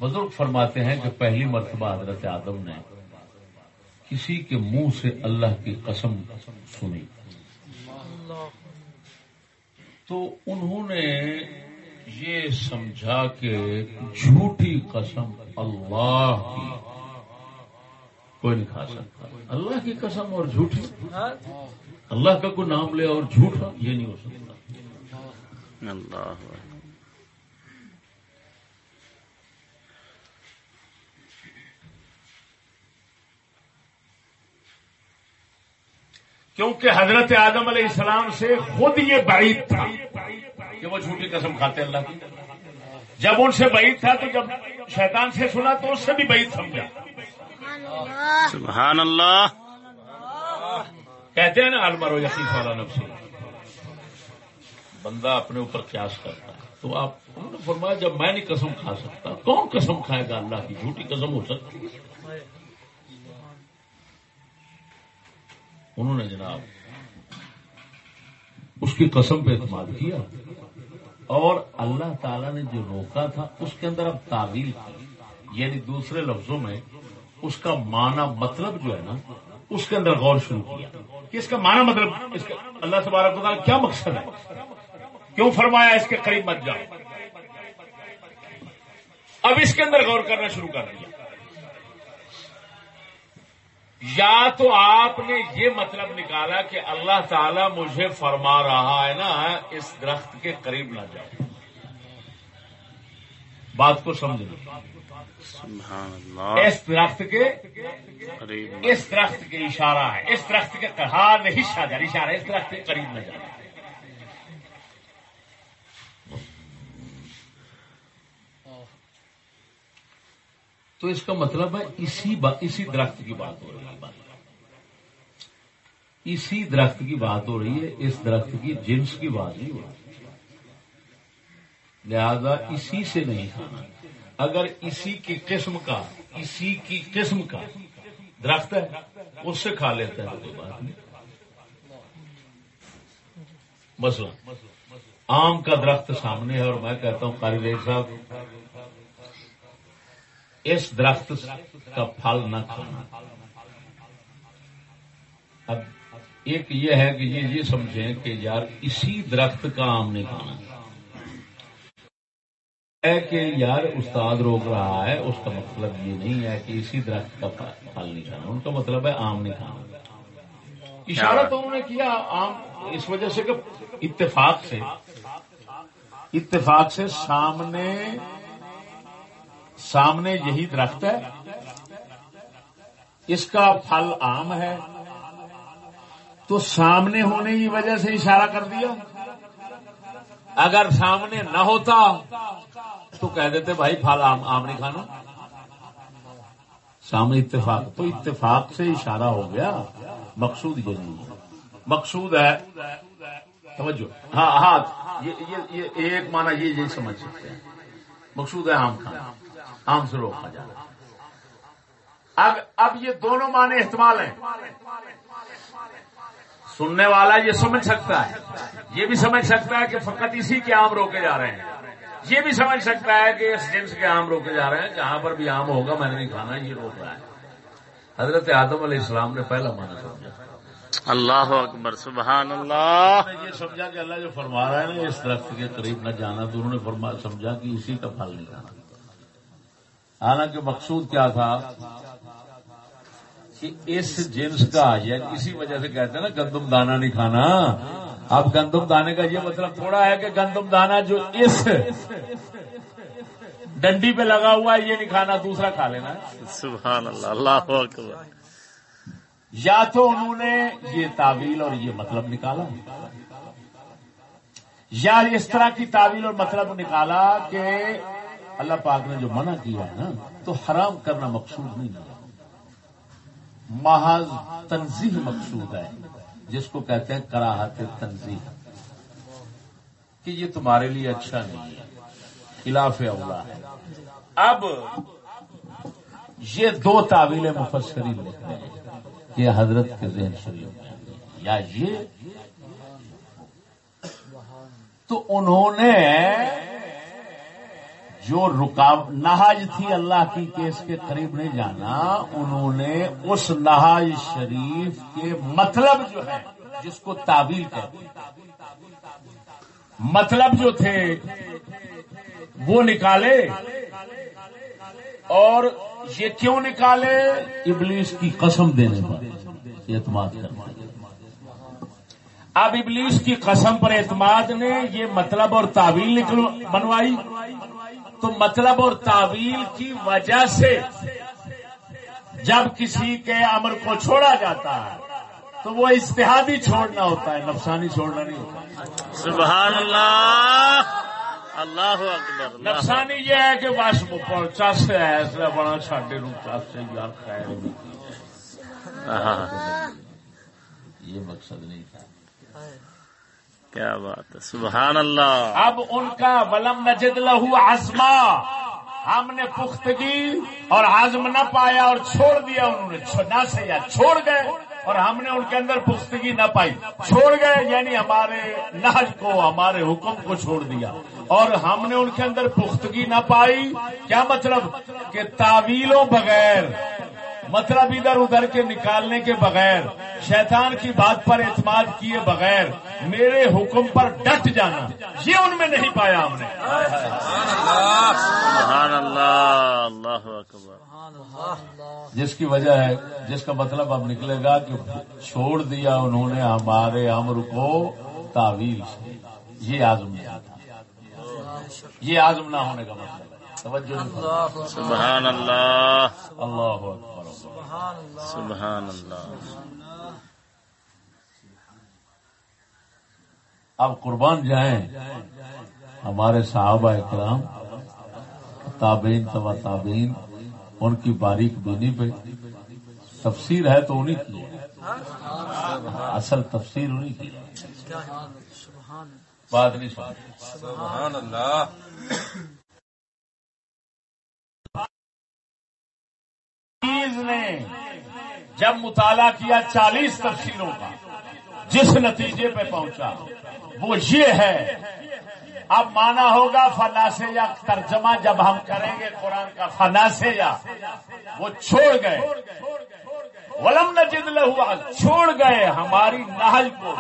بزرگ فرماتے ہیں کہ پہلی مرتبہ حضرت آدم نے کسی کے منہ سے اللہ کی قسم سنی۔ تو انہوں نے یہ سمجھا کہ جھوٹی قسم اللہ کی کوئی نہیں کھا سکتا۔ اللہ کی قسم اور جھوٹی؟ اللہ کا کوئی نام لے اور جھوٹا یہ نہیں ہو سکتا۔ اللہ۔ کیونکہ حضرت آدم علیہ السلام سے خود یہ بعید تھا کہ وہ جھوٹی قسم کھاتے اللہ کی۔ جب ان سے بعید تھا تو جب شیطان سے سنا تو اس سے بھی بعید سمجھا سبحان اللہ۔ کہتے ہیں نا المر یقین والا نفسی بندہ اپنے اوپر قیاس کرتا ہے۔ تو آپ، انہوں نے فرمایا، جب میں نہیں قسم کھا سکتا، کون قسم کھائے گا اللہ کی؟ جھوٹی قسم ہو سکتی ہے۔ انہوں نے جناب، اس کی قسم پہ اعتماد کیا۔ اور اللہ تعالی نے جو روکا تھا، اس کے اندر اب تعویل کی۔ یعنی دوسرے لفظوں میں، اس کا معنی مطلب جو ہے نا اس کے اندر غور شروع کیا کہ اس کا معنی مطلب اس کا اللہ تبارک تعالیٰ کیا مقصد ہے؟ کیوں فرمایا اس کے قریب مت جاؤ؟ اب اس کے اندر غور کرنا شروع کر دیا۔ یا تو آپ نے یہ مطلب نکالا کہ اللہ تعالی مجھے فرما رہا ہے نا، اس درخت کے قریب نہ جاؤ۔ بات کو سمجھنا۔ سبحان اللہ۔ اس درخت کے اس درخت کے اشارہ ہے۔ اس درخت کے ہاں نہیں شاجر اشارہ اس درخت کے قریب نہ جانا تو اس کا مطلب ہے اسی با اسی درخت کی بات ہو رہی ہے۔ اسی درخت کی بات ہو رہی ہے۔ اس درخت کی جنس کی بات نہیں ہو رہی۔ لہذا اسی سے نہیں کھانا۔ اگر اسی کی قسم کا، اسی کی قسم کا درخت ہے، اس سے کھا لیتا ہے کوئی بات نہیں۔ مثلا، آم کا درخت سامنے ہے اور میں کہتا ہوں، قاری ریخ صاحب، اس درخت کا پھل نہ کھانا اب ایک یہ ہے کہ یہ یہ سمجھیں کہ یار اسی درخت کا آم نہیں کھانا۔ ہے کہ یار استاد روک رہا ہے، اس کا مطلب یہ نہیں ہے کہ اسی درخت کا پھل نہیں کھانا۔ ان کا مطلب ہے آم نہیں کھانا۔ اشارہ تو انہوں نے کیا، آم اس وجہ سے کہ اتفاق سے۔ اتفاق سے سامنے سامنے یہی درخت ہے۔ اس کا پھل آم ہے۔ تو سامنے ہونے کی وجہ سے اشارہ کر دیا۔ اگر سامنے نہ ہوتا تو کہہ دیتے بھائی پھل آم آم نہیں کھانا۔ سامنے اتفاق تو اتفاق سے اشارہ ہو گیا۔ مقصود یہ نہیں مقصود ہے توجہ۔ ہاں ہاں یہ ایک مانا یہ یہ سمجھ سکتے ہیں۔ مقصود ہے آم کھانا۔ آم سے روکا جانا۔ اب اب یہ دونوں معنی احتمال ہیں۔ سننے والا یہ سمجھ سکتا ہے۔ یہ بھی سمجھ سکتا ہے کہ فقط اسی کے آم روکے جا رہے ہیں۔ یہ بھی سمجھ سکتا ہے کہ اس جنس کے آم روکے جا رہے ہیں۔ جہاں پر بھی آم ہوگا میں نے نہیں کھانا یہ روک رہا ہے۔ حضرت آدم علیہ السلام نے پہلا مانا سمجھا۔ اللہ اکبر سبحان اللہ۔ یہ سمجھا کہ اللہ جو فرما رہا ہے نا اس درخت کے قریب نہ جانا تو انہوں نے فرما سمجھا کہ اسی کا پھل نہیں کھانا۔ حالانکہ مقصود کیا تھا؟ کہ اس جنس کا یعنی اسی وجہ سے کہتے ہیں نا گندم دانا نہیں کھانا۔ اب گندم دانے کا یہ مطلب تھوڑا ہے کہ گندم دانا جو اس ڈنڈی پہ لگا ہوا ہے یہ نہیں کھانا دوسرا کھا لینا۔ سبحان اللہ اللہ اکبر۔ یا تو انہوں نے یہ تعویل اور یہ مطلب نکالا۔ یا اس طرح کی تعویل اور مطلب نکالا کہ اللہ پاک نے جو منع کیا ہے نا تو حرام کرنا مقصود نہیں ہے۔ محض تنظیح مقصود ہے، جس کو کہتے ہیں کراہت تنظیح کہ یہ تمہارے لیے اچھا نہیں ہے، خلاف اولا ہے اب یہ دو تعویلیں مفسرین لکھ رہے ہیں کہ حضرت کے ذہن شریف میں یا یہ؟ تو انہوں نے جو رکاو نہاج تھی اللہ کی کہ اس کے قریب نہیں جانا، انہوں نے اس نہاج شریف کے مطلب جو ہے، جس کو تعبیر کہتے ہیں۔ مطلب جو تھے، وہ نکالے۔ اور یہ کیوں نکالے؟ ابلیس کی قسم دینے پر اعتماد کرنا اب ابلیس کی قسم پر اعتماد نے یہ مطلب اور تعویل بنوائی۔ تو مطلب اور تعویل کی وجہ سے جب کسی کے امر کو چھوڑا جاتا ہے تو وہ اشتہادی چھوڑنا ہوتا ہے نفسانی چھوڑنا نہیں ہوتا۔ سبحان اللہ۔ اللہ اکبر نفسانی یہ ہے کہ بس ہے اس لیے بڑا ساڈے نو چس ہے یار خیر۔ یہ مقصد نہیں تھا۔ کیا بات ہے؟ سبحان اللہ۔ اب ان کا ولم نجد لہو آزما ہم نے پختگی اور عزم نہ پایا اور چھوڑ دیا انہوں نے نہ سے یا چھوڑ گئے اور ہم نے ان کے اندر پختگی نہ پائی۔ چھوڑ گئے یعنی ہمارے نہج کو، ہمارے حکم کو چھوڑ دیا۔ اور ہم نے ان کے اندر پختگی نہ پائی۔ کیا مطلب؟ کہ تعویلوں بغیر مطلب ادھر ادھر کے نکالنے کے بغیر شیطان کی بات پر اعتماد کیے بغیر میرے حکم پر ڈٹ جانا یہ ان میں نہیں پایا ہم نے۔ سبحان اللہ اللہ اکبر۔ جس کی وجہ ہے جس کا مطلب اب نکلے گا کہ چھوڑ دیا انہوں نے ہمارے امر کو تعویل سے۔ یہ تھا یہ آزم نہ ہونے کا مطلب۔ سبحان اللہ۔ اللہ اکبر سبحان اللہ۔ اب قربان جائیں ہمارے صحابہ کرام تابعین تبا تابعین ان کی باریک بینی پہ۔ تفسیر ہے تو انہیں کی اصل تفسیر انہیں کی ہے۔ بات نہیں سبحان اللہ۔ چیز نے جب مطالعہ کیا چالیس تفسیروں کا، جس نتیجے پہ پہنچا، وہ یہ ہے، اب مانا ہوگا فنا سے یا ترجمہ جب ہم کریں گے قرآن کا فنا سے یا وہ چھوڑ گئے۔ ولم نجد لہوا چھوڑ گئے ہماری نہج کو۔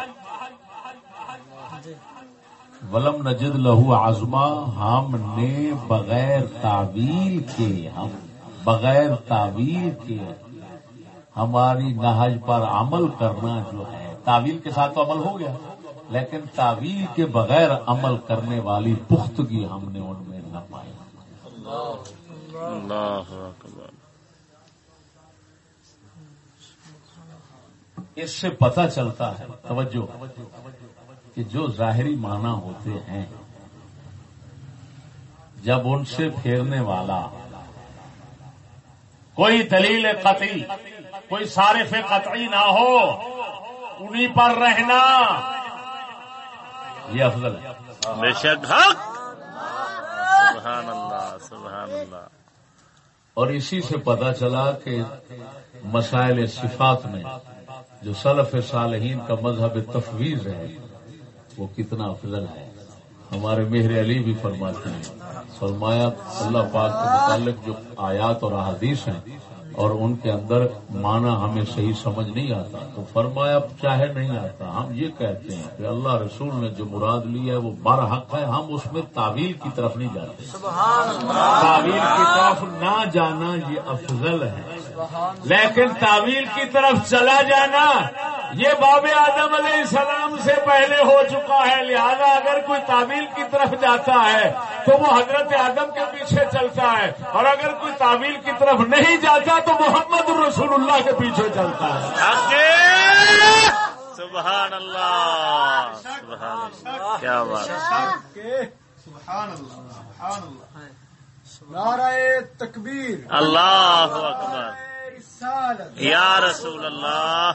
ولم نجد لہو آزما ہم نے بغیر تعویل کے ہم بغیر تعویل کے ہماری نہج پر عمل کرنا جو ہے تعویل کے ساتھ تو عمل ہو گیا لیکن تعویل کے بغیر عمل کرنے والی پختگی ہم نے ان میں نہ پائی۔ اس سے پتہ چلتا ہے توجہ کہ جو ظاہری معنی ہوتے ہیں جب ان سے پھیرنے والا کوئی دلیل قطعی کوئی صارف قطعی نہ ہو انہی پر رہنا۔ یہ افضل ہے۔ بے شک حق۔ سبحان اللہ سبحان اللہ۔ اور اسی سے پتا چلا کہ مسائل صفات میں جو سلف صالحین کا مذہب تفویض ہے وہ کتنا افضل ہے۔ ہمارے مہر علی بھی فرماتے ہیں۔ فرمایا اللہ پاک کے متعلق جو آیات اور احادیث ہیں اور ان کے اندر معنی ہمیں صحیح سمجھ نہیں آتا تو فرمایا چاہے نہیں آتا ہم یہ کہتے ہیں کہ اللہ رسول نے جو مراد لی ہے وہ بر حق ہے ہم اس میں تعویل کی طرف نہیں جاتے۔ تعویل کی طرف نہ جانا یہ افضل ہے۔ لیکن تعویل کی طرف چلا جانا یہ باب آدم علیہ السلام سے پہلے ہو چکا ہے۔ لہذا اگر کوئی تعویل کی طرف جاتا ہے تو وہ حضرت آدم کے پیچھے چلتا ہے۔ اور اگر کوئی تعویل کی طرف نہیں جاتا تو محمد رسول اللہ کے پیچھے چلتا ہے۔ سبحان اللہ۔ سبحان اللہ کیا بات۔ سبحان اللہ سبحان اللہ۔ نعرہ تکبیر۔ اللہ اکبر۔ یا رسول اللہ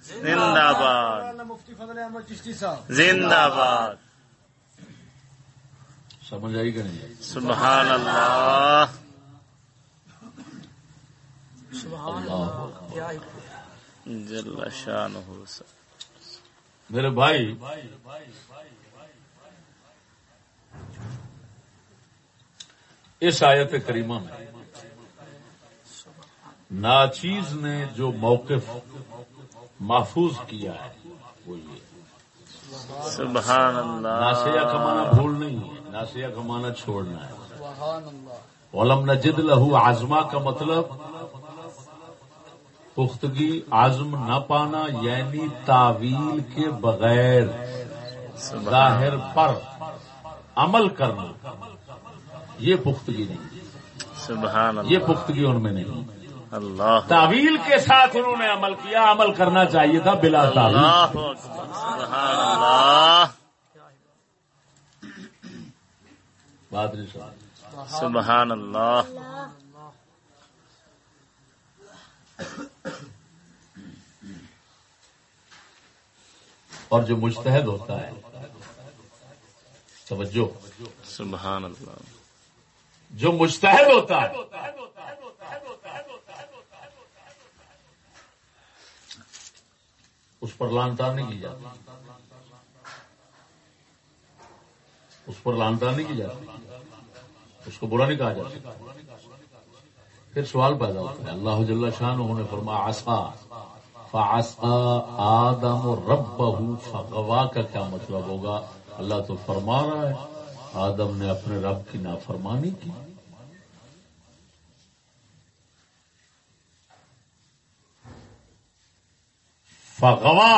زندہ باد۔ مولانا مفتی فضل احمد چشتی صاحب زندہ باد۔ سمجھ آئی کہ نہیں؟ سبحان اللہ۔ اللہ جل شان ہو میرے بھائی اس آیت کریمہ میں ناچیز نے جو موقف محفوظ کیا ہے وہ یہ سبحان اللہ۔ ناسیہ کمانا بھول نہیں ہے ناسیہ کمانا چھوڑنا ہے۔ سبحان اللہ۔ علم نجد لہو آزما کا مطلب پختگی عزم نہ پانا یعنی تعویل کے بغیر ظاہر پر عمل کرنا۔ یہ پختگی نہیں۔ سبحان یہ پختگی ان میں نہیں۔ اللہ تعویل کے ساتھ انہوں نے عمل کیا عمل کرنا چاہیے تھا بلا تعویل۔ اللہ سبحان اللہ۔ بات نہیں سمجھ سبحان اللہ۔ اور جو مجتہد ہوتا ہے توجہ۔ سبحان اللہ۔ جو مجتہد ہوتا ہے اس پر لانتا نہیں کی جاتی۔ اس پر لان نہیں کی جاتی۔ اس کو برا نہیں کہا جاتا۔ پھر سوال پیدا ہوتا ہے۔ اللہ جل شاہ انہوں نے فرما آسا فاسا آدم رب فغوا کا کیا مطلب ہوگا؟ اللہ تو فرما رہا ہے، آدم نے اپنے رب کی نافرمانی کی۔ فغوا.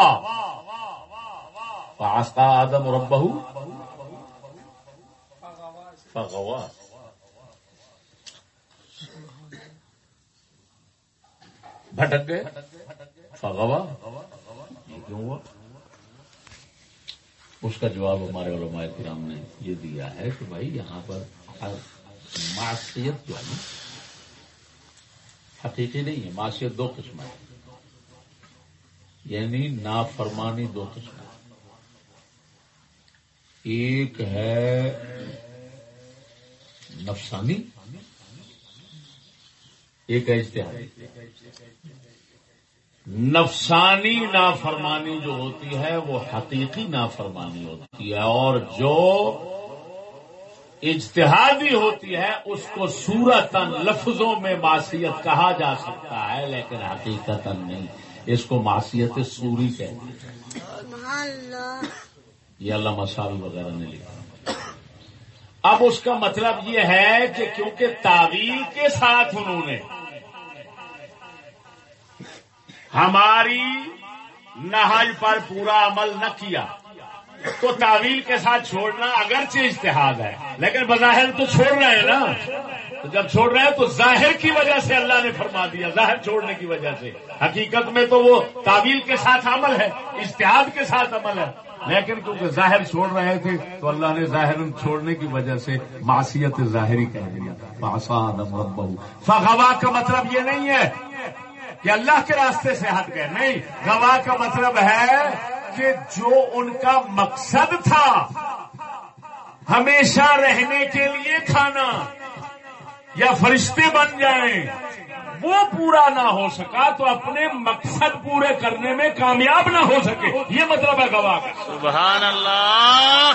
فاسا آدم رب فغوا. بھٹک گئے. فغوا. یہ کیوں ہوا؟ اس کا جواب ہمارے علماء کرام نے یہ دیا ہے کہ بھائی یہاں پر معاشیت جو ہے نا، حقیقی نہیں ہے معاشیت دو قسم ہے۔ یعنی نافرمانی دو قسم۔ ایک ہے نفسانی، ایک ہے اشتہاری نفسانی نافرمانی جو ہوتی ہے وہ حقیقی نافرمانی ہوتی ہے، اور جو اجتہادی ہوتی ہے اس کو صورت لفظوں میں معصیت کہا جا سکتا ہے، لیکن حقیقت نہیں۔ اس کو معصیت سوری کہتے یہ علامہ صاحب وغیرہ نے لکھا۔ اب اس کا مطلب یہ ہے کہ کیونکہ تعویل کے ساتھ انہوں نے ہماری نہج پر پورا عمل نہ کیا تو تعویل کے ساتھ چھوڑنا اگرچہ اجتہاد ہے لیکن بظاہر تو چھوڑ رہے ہیں نا۔ تو جب چھوڑ رہے ہیں تو ظاہر کی وجہ سے اللہ نے فرما دیا، ظاہر چھوڑنے کی وجہ سے۔ حقیقت میں تو وہ تعویل کے ساتھ عمل ہے، اجتہاد کے ساتھ عمل ہے۔ لیکن کیونکہ ظاہر چھوڑ رہے تھے، تو اللہ نے ظاہر چھوڑنے کی وجہ سے معصیت ظاہری کہہ دیا فغوا کا مطلب یہ نہیں ہے کہ اللہ کے راستے سے ہٹ گئے، نہیں۔ گواہ کا مطلب ہے کہ جو ان کا مقصد تھا، ہمیشہ رہنے کے لیے کھانا۔ یا فرشتے بن جائیں وہ پورا نہ ہو سکا تو اپنے مقصد پورے کرنے میں کامیاب نہ ہو سکے۔ یہ مطلب ہے گواہ۔ کا سبحان اللہ۔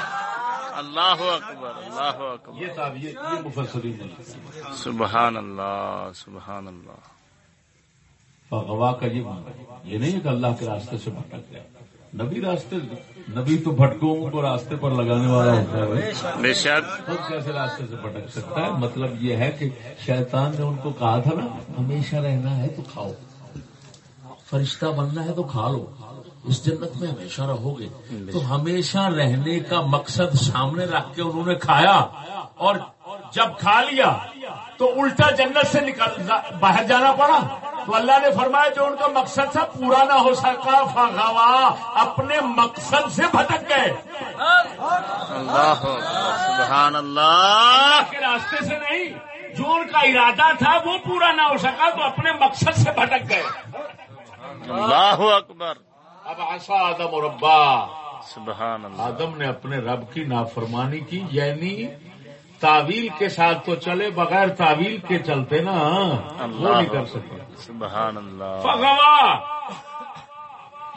اللہ اکبر اللہ اکبر۔ یہ صاحب مفسرین۔ سبحان اللہ سبحان اللہ۔ گواہ کا یہ ہے۔ یہ نہیں کہ اللہ کے راستے سے بھٹک گیا نبی راستے نبی تو بھٹکوں کو راستے پر لگانے والا ہوتا ہے بھائی۔ بے شک۔ خود کیسے راستے سے بھٹک سکتا ہے؟ مطلب یہ ہے کہ شیطان نے ان کو کہا تھا نا ہمیشہ رہنا ہے تو کھاؤ۔ فرشتہ بننا ہے تو کھا لو۔ اس جنت میں ہمیشہ رہو گے۔ تو ہمیشہ رہنے کا مقصد سامنے رکھ کے انہوں نے کھایا اور جب کھا لیا تو الٹا جنت سے نکل باہر جانا پڑا۔ تو اللہ نے فرمایا جو ان کا مقصد تھا پورا نہ ہو سکا فغوا اپنے مقصد سے بھٹک گئے۔ اللہ سبحان اللہ۔ کے راستے سے نہیں جو ان کا ارادہ تھا وہ پورا نہ ہو سکا تو اپنے مقصد سے بھٹک گئے۔ اللہ اکبر۔ اب آسا آدم اور ابا سبحان اللہ۔ آدم نے اپنے رب کی نافرمانی کی یعنی تعویل کے ساتھ تو چلے بغیر تعویل کے چلتے نا وہ نہیں کر سکتے۔ سبحان اللہ۔ فغوا!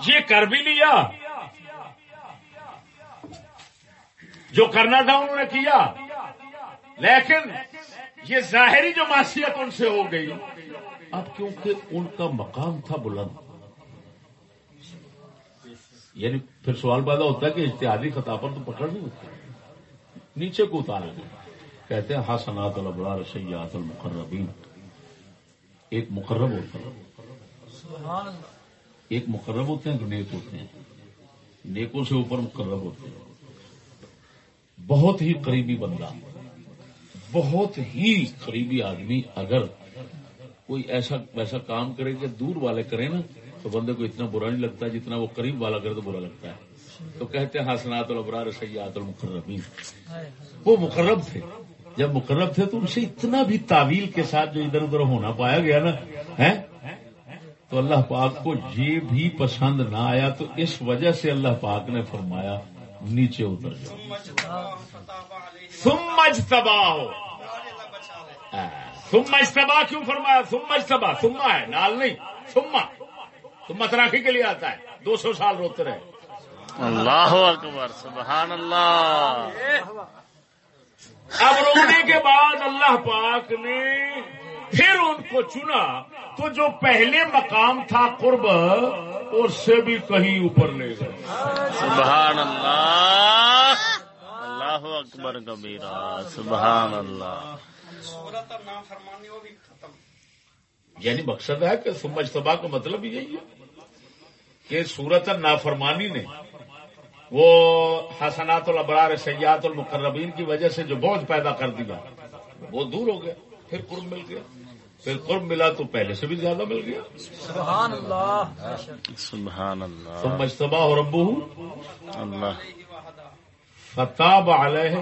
یہ کر بھی لیا۔ جو کرنا تھا انہوں نے کیا۔ لیکن یہ ظاہری جو معصیت ان سے ہو گئی۔ اب کیونکہ ان کا مقام تھا بلند۔ یعنی پھر سوال پیدا ہوتا ہے کہ اشتہادی خطا پر تو پکڑ نہیں ہوتی۔ نیچے کو اتارے گے کہتے ہیں حسنات الابرار سیاحت المقربین۔ ایک مقرب ہوتا ہے ایک مقرب ہوتے ہیں تو نیک ہوتے ہیں۔ نیکوں سے اوپر مقرب ہوتے ہیں۔ بہت ہی قریبی بندہ بہت ہی قریبی آدمی اگر کوئی ایسا ویسا کام کرے کہ دور والے کریں نا تو بندے کو اتنا برا نہیں لگتا جتنا وہ قریب والا کرے تو برا لگتا ہے۔ تو کہتے ہیں حسنات الابرار سیاحت المقربین۔ وہ مقرب تھے۔ جب مقرب تھے تو ان سے اتنا بھی تعویل کے ساتھ جو ادھر ادھر ہونا پایا گیا نا ہے تو اللہ پاک کو یہ بھی پسند نہ آیا تو اس وجہ سے اللہ پاک نے فرمایا، نیچے اتر جاؤ۔ ثم اجتبا ہو ثم اجتبا کیوں فرمایا؟ ثم اجتبا ثم ہے، نال نہیں، ثم۔ ثم تراخی کے لیے آتا ہے، دو سو سال روتے رہے۔ اللہ اکبر، سبحان اللہ۔ اب رونے کے بعد اللہ پاک نے پھر ان کو چنا تو جو پہلے مقام تھا قرب اس سے بھی کہیں اوپر لے گئے۔ سبحان اللہ۔ اللہ اکبر کبیرہ سبحان اللہ۔ یعنی مقصد ہے کہ سمجھ تباہ کا مطلب یہی ہے کہ سورت نافرمانی نے وہ حسنات الابرار سیاحت المقربین کی وجہ سے جو بوجھ پیدا کر دیا۔ وہ دور ہو گیا پھر قرب مل گیا۔ پھر قرب ملا تو پہلے سے بھی زیادہ مل گیا۔ سبحان اللہ۔ سبحان اللہ۔ تباہ اور ابو اللہ۔ فتاب علیہ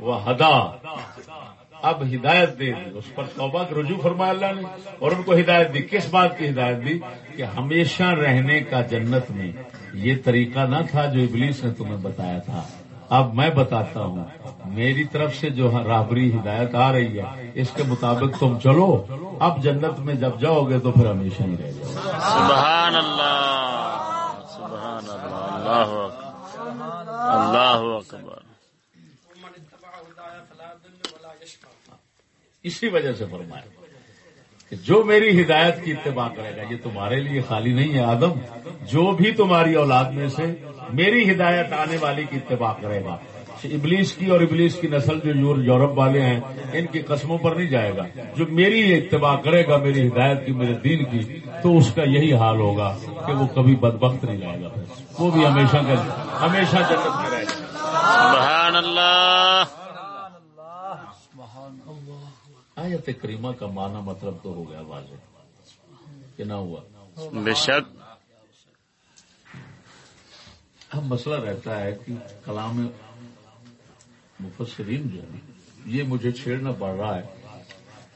وہ ہدا اب ہدایت دے دی۔ اس پر توبہ کا رجوع فرمایا اللہ نے اور ان کو ہدایت دی۔ کس بات کی ہدایت دی؟ کہ ہمیشہ رہنے کا جنت میں یہ طریقہ نہ تھا جو ابلیس نے تمہیں بتایا تھا۔ اب میں بتاتا ہوں، میری طرف سے جو رابری ہدایت آ رہی ہے، اس کے مطابق تم چلو۔ اب جنت میں جب جاؤ گے تو پھر ہمیشہ ہی رہ جاؤ۔ سبحان اللہ سبحان اللہ اللہ اکبر اللہ اکبر اسی وجہ سے فرمایا کہ جو میری ہدایت کی اتباع کرے گا، یہ تمہارے لیے خالی نہیں ہے آدم، جو بھی تمہاری اولاد میں سے میری ہدایت آنے والی کی اتباع کرے گا۔ ابلیس کی اور ابلیس کی نسل جو یورپ والے ہیں، ان کی قسموں پر نہیں جائے گا۔ جو میری اتباع کرے گا، میری ہدایت کی، میرے دین کی، تو اس کا یہی حال ہوگا کہ وہ کبھی بدبخت نہیں جائے گا۔ وہ بھی ہمیشہ ہمیشہ جنت میں رہے گا۔ سبحان اللہ۔ آیت کریمہ کا معنی مطلب تو ہو گیا واضح کہ نہ ہوا۔ بے شک۔ اب مسئلہ رہتا ہے کہ کلام مفسرین جو ہے یہ مجھے چھیڑنا پڑ رہا ہے۔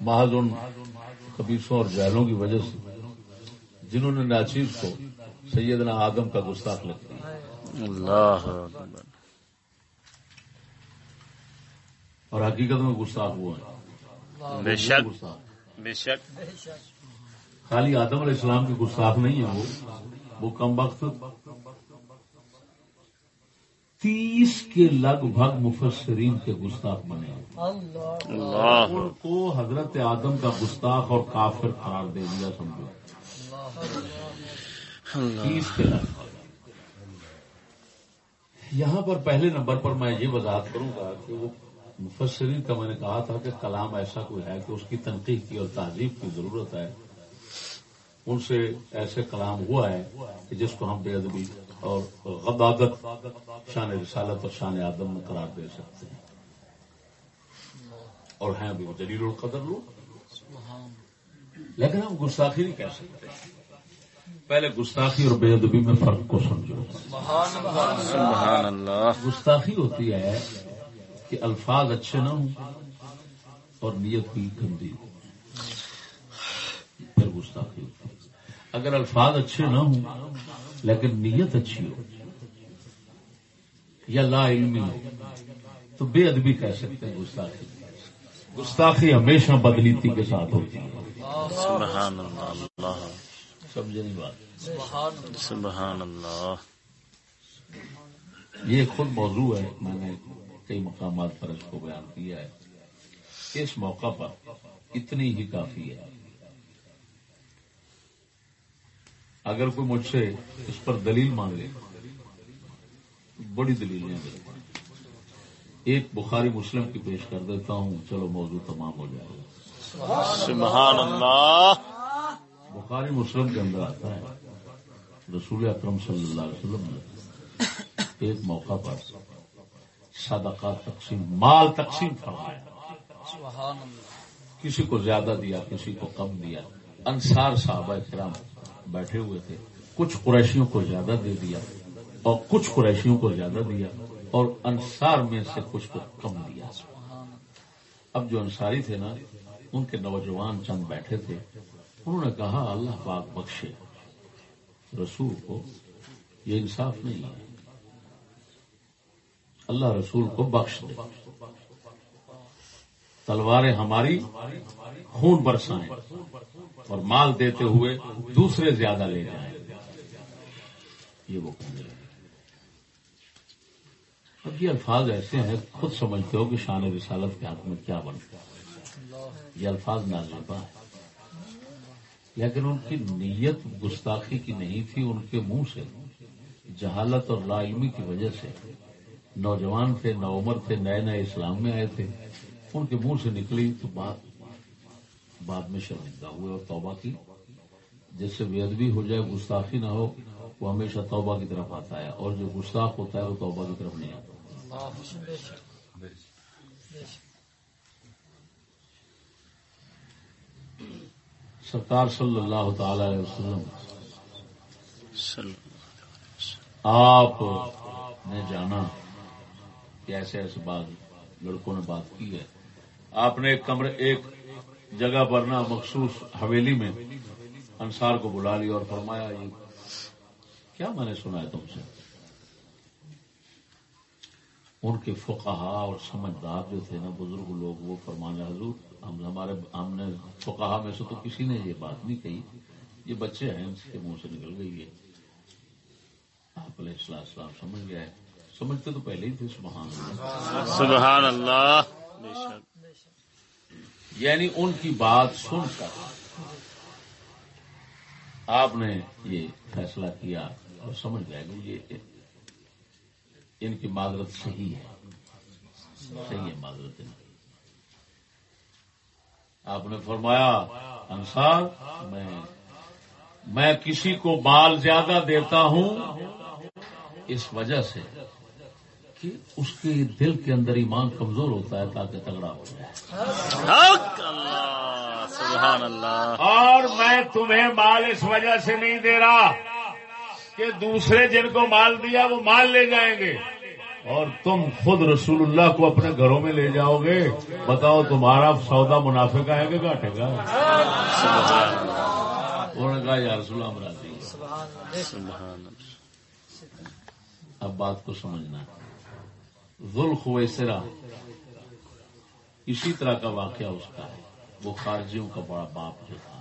محض ان خبیصوں اور جہلوں کی وجہ سے جنہوں نے ناچیز کو سیدنا آدم کا گستاخ لگتی ہے اللہ اور حقیقت میں گستاخ ہوا ہے۔ بے شک بے شک۔ خالی آدم علیہ السلام کی گستاخ نہیں ہے وہ۔ وہ کم وقت تیس کے لگ بھگ مفسرین کے گستاخ بنے اللہ۔ ان کو حضرت آدم کا گستاخ اور کافر قرار دے دیا سمجھو۔ تیس کے لگ بھگ۔ یہاں پر پہلے نمبر پر میں یہ وضاحت کروں گا کہ وہ مفسرین کا میں نے کہا تھا کہ کلام ایسا کوئی ہے کہ اس کی تنقید کی اور تہذیب کی ضرورت ہے۔ ان سے ایسے کلام ہوا ہے کہ جس کو ہم بے ادبی اور غدادت شان رسالت اور شان آدم میں قرار دے سکتے ہیں۔ اور ہیں بھی وہ جلیل القدر لوگ۔ لیکن ہم گستاخی نہیں کہہ سکتے۔ پہلے گستاخی اور بے ادبی میں فرق کو سمجھو۔ سبحان اللہ۔ گستاخی ہوتی ہے کہ الفاظ اچھے نہ ہوں اور نیت بھی گندی ہو۔ پھر گستاخی ہوتی ہے۔ اگر الفاظ اچھے نہ ہوں لیکن نیت اچھی ہو یا لا علمی ہو تو بے ادبی کہہ سکتے ہیں گستاخی۔ گستاخی ہمیشہ بدنیتی کے ساتھ ہوتی ہے۔ سبحان اللہ اللہ۔ سمجھے نہیں بات۔ سبحان اللہ۔ یہ خود موضوع ہے میں نے کئی مقامات پر اس کو بیان کیا ہے اس موقع پر اتنی ہی کافی ہے۔ اگر کوئی مجھ سے اس پر دلیل مانگ لے بڑی دلیلیں ایک بخاری مسلم کی پیش کر دیتا ہوں۔ چلو موضوع تمام ہو جائے۔ گا سبحان اللہ۔ بخاری مسلم کے اندر آتا ہے رسول اکرم صلی اللہ علیہ وسلم نے ایک موقع پر صدقات تقسیم، مال تقسیم فرمایا۔ کسی کو زیادہ دیا، کسی کو کم دیا۔ انصار صحابہ کرام بیٹھے ہوئے تھے۔ کچھ قریشیوں کو زیادہ دے دیا اور کچھ قریشیوں کو زیادہ دیا اور انصار میں سے کچھ کو کم دیا۔ اب جو انصاری تھے نا، ان کے نوجوان چند بیٹھے تھے۔ انہوں نے کہا، اللہ پاک بخشے۔ رسول کو یہ انصاف نہیں ہے۔ اللہ رسول کو بخش دے۔ تلواریں ہماری خون برسائیں اور مال دیتے ہوئے دوسرے زیادہ لے جائیں۔ یہ وہ کہنے اب یہ الفاظ ایسے ہیں، خود سمجھتے ہو کہ شان رسالت کے حق میں کیا بنتا ہے۔ یہ الفاظ نازیبا ہے لیکن ان کی نیت گستاخی کی نہیں تھی، ان کے منہ سے جہالت اور لا علمی کی وجہ سے نوجوان تھے نو عمر تھے نئے نئے اسلام میں آئے تھے۔ ان کے منہ سے نکلی تو بات بعد میں شرمندہ ہوئے اور توبہ کی۔ جس سے بے ادبی ہو جائے گستاخی نہ ہو وہ ہمیشہ توبہ کی طرف آتا ہے۔ اور جو گستاخ ہوتا ہے وہ توبہ کی طرف نہیں آتا۔ سرکار صلی اللہ تعالی علیہ وسلم آپ نے جانا۔ کہ ایسے ایسے بات لڑکوں نے بات کی ہے۔ آپ نے ایک کمرے ایک جگہ پر نا مخصوص حویلی میں انصار کو بلا لیا اور فرمایا، یہ کیا میں نے سنا ہے تم سے؟ ان کے فقہا اور سمجھدار جو تھے نا، بزرگ لوگ، وہ فرمانے حضور، ہم ہمارے ہم نے فقہا میں سے تو کسی نے یہ بات نہیں کہی۔ یہ بچے ہیں ان کے منہ سے نکل گئی ہے۔ آپ علیہ السلام السلام سمجھ گئے۔ سمجھتے تو پہلے ہی تھے سبحان اللہ۔ سبحان اللہ۔ بے شک۔ یعنی ان کی بات سن کر آپ نے یہ فیصلہ کیا اور سمجھ گئے کہ یہ ان کی معذرت صحیح ہے۔ صحیح ہے معذرت۔ آپ نے فرمایا انصار میں میں کسی کو مال زیادہ دیتا ہوں اس وجہ سے کہ اس کے دل کے اندر ایمان کمزور ہوتا ہے تاکہ تگڑا ہو جائے۔ حق اللہ سبحان اللہ۔ اور میں تمہیں مال اس وجہ سے نہیں دے رہا کہ دوسرے جن کو مال دیا وہ مال لے جائیں گے۔ اور تم خود رسول اللہ کو اپنے گھروں میں لے جاؤ گے۔ بتاؤ تمہارا سودا منافع کا ہے کہ گھاٹے کا؟ انہوں نے کہا یا رسول اللہ اب بات کو سمجھنا ذوالخویسرا اسی طرح کا واقعہ اس کا ہے۔ وہ خارجیوں کا بڑا باپ جو تھا۔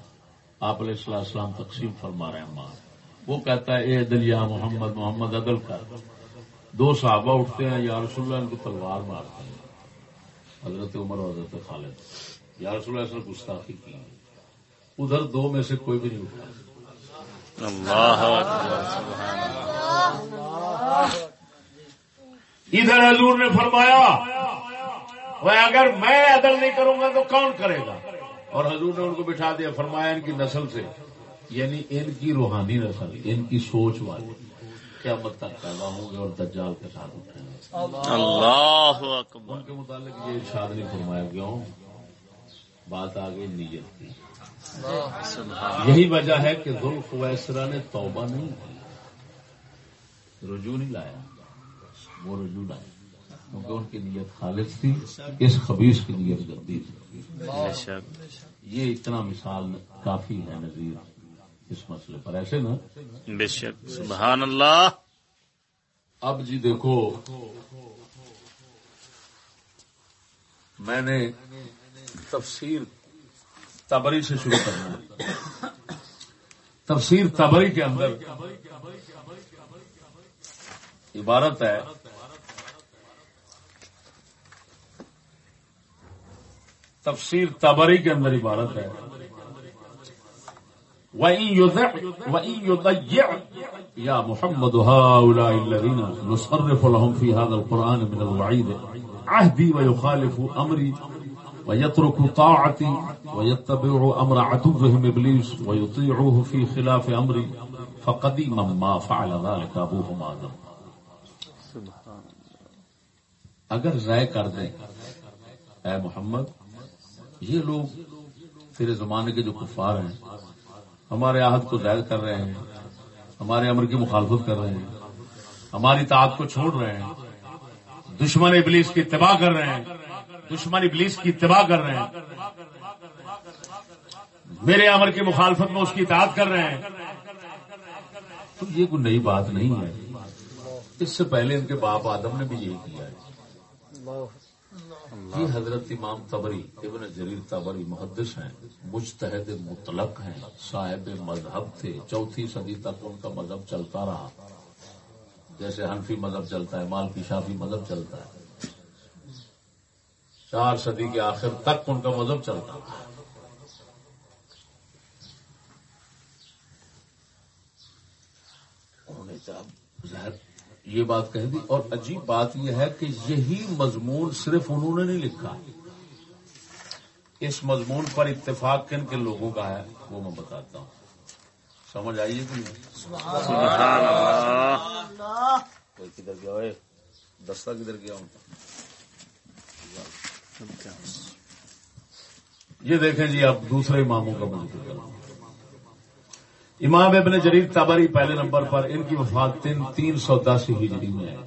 آپ علیہ السلام السلام تقسیم فرما رہے ہیں ماں وہ کہتا ہے اے عدل یا محمد محمد عدل کر۔ دو صحابہ اٹھتے ہیں یا رسول اللہ ان کو تلوار مارتے ہیں۔ حضرت عمر اور حضرت خالد۔ یا رسول اللہ نے گستاخی کی۔ ادھر دو میں سے کوئی بھی نہیں اٹھا اللہ اکبر سبحان اللہ۔ ادھر حضور نے فرمایا وہ اگر میں عدل نہیں کروں گا تو کون کرے گا؟ اور حضور نے ان کو بٹھا دیا فرمایا ان کی نسل سے یعنی ان کی روحانی نسل ان کی سوچ والے کیا مت تک پیدا ہوں گے اور دجال کے ساتھ اٹھیں گے۔ اللہ اکبر۔ ان کے متعلق یہ ارشاد نہیں فرمایا کیوں؟ بات آ گئی نیت کی۔ یہی وجہ ہے کہ ذوالفویسرا نے توبہ نہیں کی رجوع نہیں لایا۔ وہ رجوع لایا کیونکہ ان کی نیت خالص تھی اس خبیص کی نیت گندی تھی۔ یہ اتنا مثال کافی ہے نظیر اس مسئلے پر۔ ایسے نا؟ بے شک۔ سبحان اللہ۔ اب جی دیکھو میں نے تفسیر تبری سے شروع کرنا ہے۔ تفسیر تبری کے اندر عبارت ہے تفسیر تبری کے اندر عبارت ہے۔ يَا مُحَمَّدُ هَؤُلَاءِ الَّذِينَ نُصَرِّفُ لَهُمْ فِي هَذَا الْقُرْآنِ مِنَ الْوَعِيدِ عَهْدِي وَيُخَالِفُ أَمْرِي وَيَتْرُكُ طَاعَتِي وَيَتَّبِعُ أَمْرَ عَدُوِّهِمْ إِبْلِيسَ وَيُطِيعُهُ فِي خِلَافِ أَمْرِي فَقَدِيمًا مَا فَعَلَ ذَلِكَ أَبُوهُمْ آدَمُ اگر ضائع کر دیں اے محمد یہ لوگ تیرے زمانے کے جو کفار ہیں، ہمارے عہد کو زائد کر رہے ہیں، ہمارے امر کی مخالفت کر رہے ہیں، ہماری طاعت کو چھوڑ رہے ہیں، دشمن ابلیس کی اتباع کر رہے ہیں، دشمن ابلیس کی اتباع کر رہے ہیں۔ میرے امر کی مخالفت میں اس کی اطاعت کر رہے ہیں۔ تو یہ کوئی نئی بات نہیں ہے۔ اس سے پہلے ان کے باپ آدم نے بھی یہی کیا ہے۔ یہ حضرت امام تبری ابن جریر تبری محدث ہیں، مجتہد مطلق ہیں، صاحب مذہب تھے، چوتھی صدی تک ان کا مذہب چلتا رہا۔ جیسے حنفی مذہب چلتا ہے، مالکی شافی مذہب چلتا ہے۔ چار صدی کے آخر تک ان کا مذہب چلتا ہے انہوں نے ظاہر یہ بات کہہ دی اور عجیب بات یہ ہے کہ یہی مضمون صرف انہوں نے نہیں لکھا۔ اس مضمون پر اتفاق کن کے لوگوں کا ہے وہ میں بتاتا ہوں۔ سمجھ آئیے کہ نہیں؟ سبحان اللہ۔ کوئی کدھر گیا ہوئے؟ دستہ کدھر گیا ہوں؟ یہ دیکھیں جی آپ دوسرے اماموں کا منظر کریں۔ امام ابن جریر تبری پہلے نمبر پر ان کی وفات تین سو دس ہجری میں ہے۔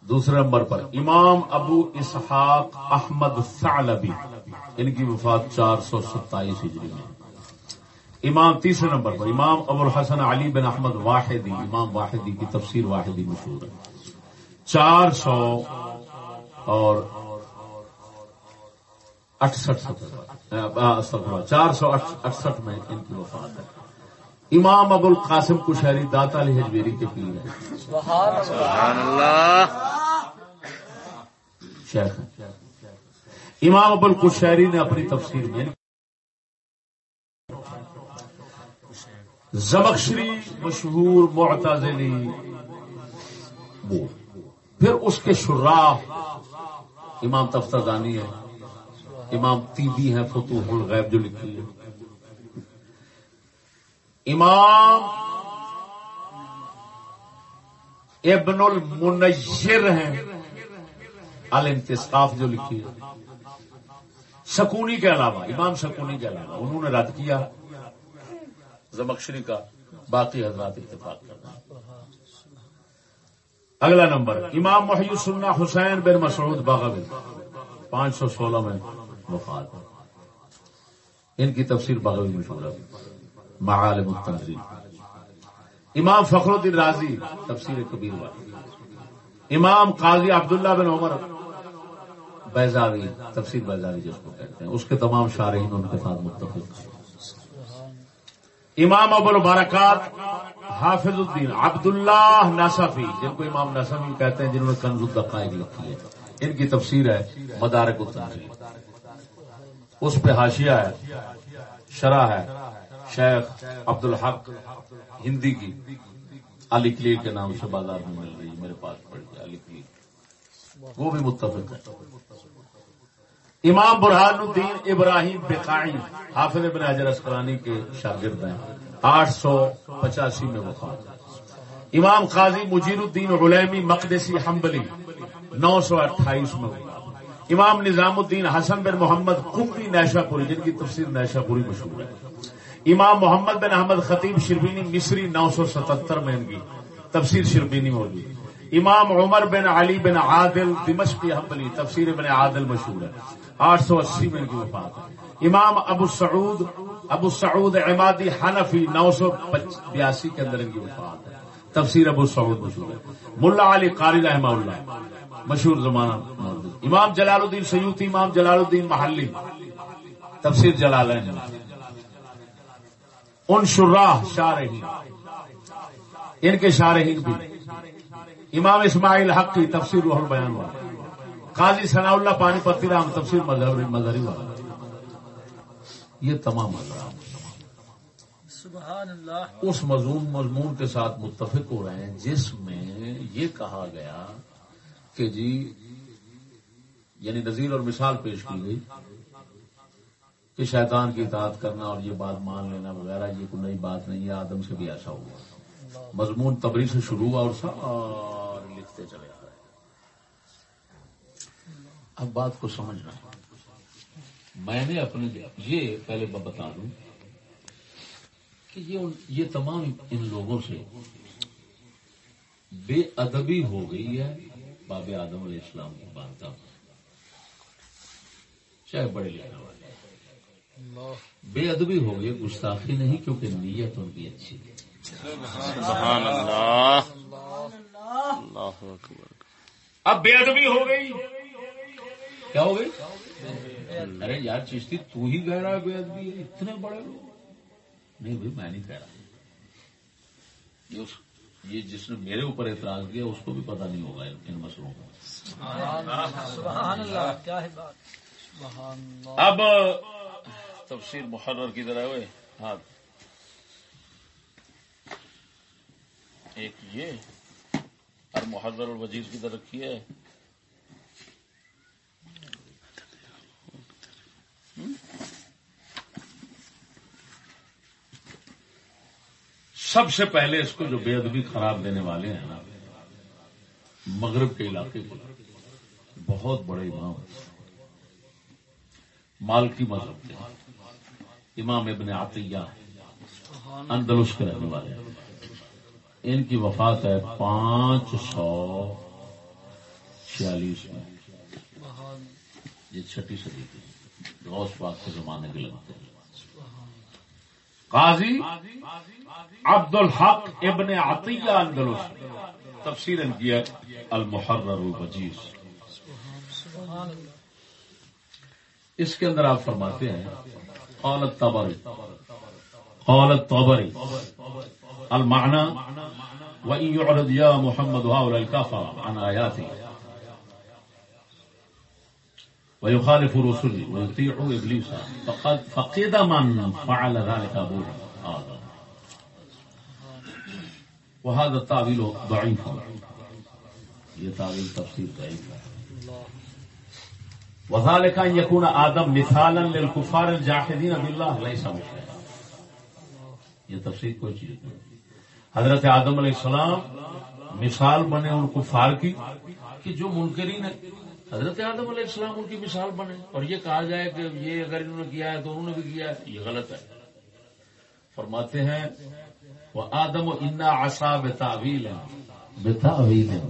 دوسرے نمبر پر امام ابو اسحاق احمد ثعلبی، ان کی وفات چار سو ستائیس ہجری میں۔ امام تیسرے نمبر پر امام ابو الحسن علی بن احمد واحدی، امام واحدی کی تفسیر واحدی مشہور ہے۔ چار سو اور چار سو اٹسٹھ میں ان کی وفات ہے۔ امام ابو القاسم کشہری داتا علی حجویری کے پیر ہیں۔ سبحان اللہ۔ شیخ امام ابو القشہری نے اپنی تفسیر میں زمخشری مشہور معتزلی وہ پھر اس کے شراح امام تفتازانی ہے امام تیبی ہیں، فتوح الغیب جو لکھی ہے امام ابن المنیر ہیں الانتصاف جو لکھی ہے سکونی کے علاوہ، امام سکونی کے علاوہ، انہوں نے رد کیا۔ زمخشری کا باقی حضرات اتفاق کرنا اگلا نمبر، امام محی السنہ حسین بن مسعود باغوی پانچ سو سولہ میں۔ وفات ان کی تفسیر بغوی مشہور ہے۔ معالم التنظیم۔ امام فخر الدین رازی تفسیر کبیر والی امام قاضی عبداللہ بن عمر بیزاوی، تفسیر بیزاوی جس کو کہتے ہیں۔ اس کے تمام شارحین ان کے ساتھ متفق امام ابو البرکات حافظ الدین عبداللہ نصفی، جن کو امام نصفی کہتے ہیں، جنہوں نے کنز الدقائق لکھی ہے۔ ان کی تفسیر ہے مدارک التنظیم۔ اس پہ حاشیہ ہے، شرح ہے، شیخ عبد الحق ہندی کی۔ علی کلی کے نام سے بازار میں مل رہی ہے میرے پاس پڑ گیا، علی کلی وہ بھی متفق ہے۔ امام برہان الدین ابراہیم بقائی، حافظ ابن حجر اسکرانی کے شاگرد ہیں۔ آٹھ سو پچاسی میں وفات۔ امام قاضی مجیر الدین غلیمی مقدسی حنبلی، نو سو اٹھائیس میں وفات۔ امام نظام الدین حسن بن محمد کمری نیشا پوری، جن کی تفسیر نیشا پوری مشہور ہے۔ امام محمد بن احمد خطیب شربینی مصری نو سو ستہتر میں ان کی تفسیر شربینی موجود امام عمر بن علی بن عادل دمشقی حنبلی، تفسیر بن عادل مشہور ہے۔ آٹھ سو اسی میں ان کی وفات ہے۔ امام ابو سعود ابو سعود عمادی حنفی نو سو بیاسی کے اندر ان کی وفات ہے۔ تفسیر ابو سعود مشہور ہے۔ ملا علی قاری رحمہ اللہ۔ مشہور زمانہ امام جلال الدین سیوتی امام جلال الدین محلی تفسیر جلال ان شراہ شارحین ان کے شارحین بھی۔ امام اسماعیل حق کی تفسیر روح البیان ہوا قاضی ثناء اللہ پانی پتی رام تفسیر مظہری والا۔ یہ تمام حضرات۔ سبحان اللہ۔ اس مضمون مضمون کے ساتھ متفق ہو رہے ہیں جس میں یہ کہا گیا کہ جی یعنی نظیر اور مثال پیش کی گئی کہ شیطان کی اطاعت کرنا اور یہ بات مان لینا وغیرہ، یہ کوئی نئی بات نہیں ہے آدم سے بھی ایسا ہوا۔ مضمون تبری سے شروع ہوا اور سارے لکھتے چلے آ رہے اب بات کو سمجھنا میں نے اپنے یہ پہلے میں بتا دوں کہ یہ تمام ان لوگوں سے بے ادبی ہو گئی ہے۔ باب آدم علیہ السلام کی بات چاہے بڑے لکھنے والے۔ بے ادبی ہو گئی گستاخی نہیں کیونکہ نیت ان کی اچھی ہے سبحان اللہ۔ اللہ اکبر۔ اب بے ادبی ہو گئی۔ کیا ہو گئی؟ ارے یار چیشتی تو ہی کہہ رہا ہے بے ادبی ہے اتنے بڑے لوگ۔ نہیں بھائی میں نہیں کہہ رہا۔ یہ جس نے میرے اوپر اعتراض کیا اس کو بھی پتہ نہیں ہوگا ان مسئلوں کا سبحان اللہ کیا ہے بات۔ سبحان اللہ۔ اب تفسیر محرر کی طرح ہوئے۔ ہاں۔ ایک یہ اور محرر اور وزیر کی طرح کی ہے۔ سب سے پہلے اس کو جو بے ادبی خراب دینے والے ہیں نا، مغرب کے علاقے کے۔ بہت بڑے امام مالکی مذہب کے۔ امام ابن عطیہ اندلس کے رہنے والے ہیں۔ ان کی وفات ہے پانچ سو چھیالیس میں۔ یہ چھٹی صدی کی۔ غوث پاک کے زمانے کے لگتے ہیں قاضی عبد الحق ابن عطیہ اندلس۔ تفسیر ان کی المحرر الوجیز۔ اس کے اندر آپ فرماتے ہیں قالت طبری قالت طبری المعنى وإن يعرض يا محمد هؤلاء الكفر عن آياتي ويخالف رسلي ويطيع إبليس۔ فقد فقد من فعل ذلك أبو آدم وهذا التعويل ضعيف. یہ تعویل تفسیر ضعیف ہے. وذلك أن يكون آدم مثالا للكفار الجاحدين بالله، ليس مشكلا یہ تفسیر کوئی چیز نہیں. حضرت آدم علیہ السلام مثال بنے ان کفار کی، کہ جو منکرین ہے حضرت آدم علیہ السلام ان کی مثال بنے. اور یہ کہا جائے کہ یہ اگر انہوں نے کیا ہے تو انہوں نے بھی کیا ہے، یہ غلط ہے. فرماتے ہیں آدم و انا آسا بے تعویل ہے بے تعویل ہے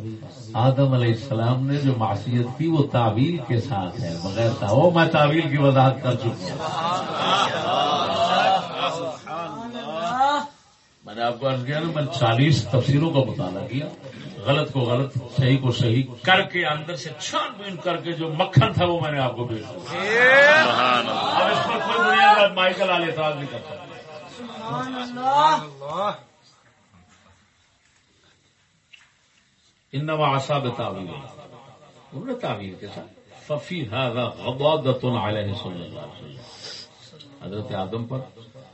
آدم علیہ السلام نے جو معصیت کی وہ تعویل کے ساتھ ہے بغیر تا وہ میں تعویل کی وضاحت کر چکا ہوں۔ میں نے آپ کو عرض کیا نا میں چالیس تفسیروں کا مطالعہ کیا۔ غلط کو غلط صحیح کو صحیح کر کے اندر سے چھان بین کر کے جو مکھن تھا وہ میں نے آپ کو بھیج دیا سبحان اللہ۔ اب اس پر کوئی دنیا کا مائیکل علی اعتراض نہیں کرتا۔ انما آسا تعویل انہوں نے تعویل کے ساتھ. ففی هذا غضاضت علیہ صلی اللہ علیہ وسلم. حضرت آدم پر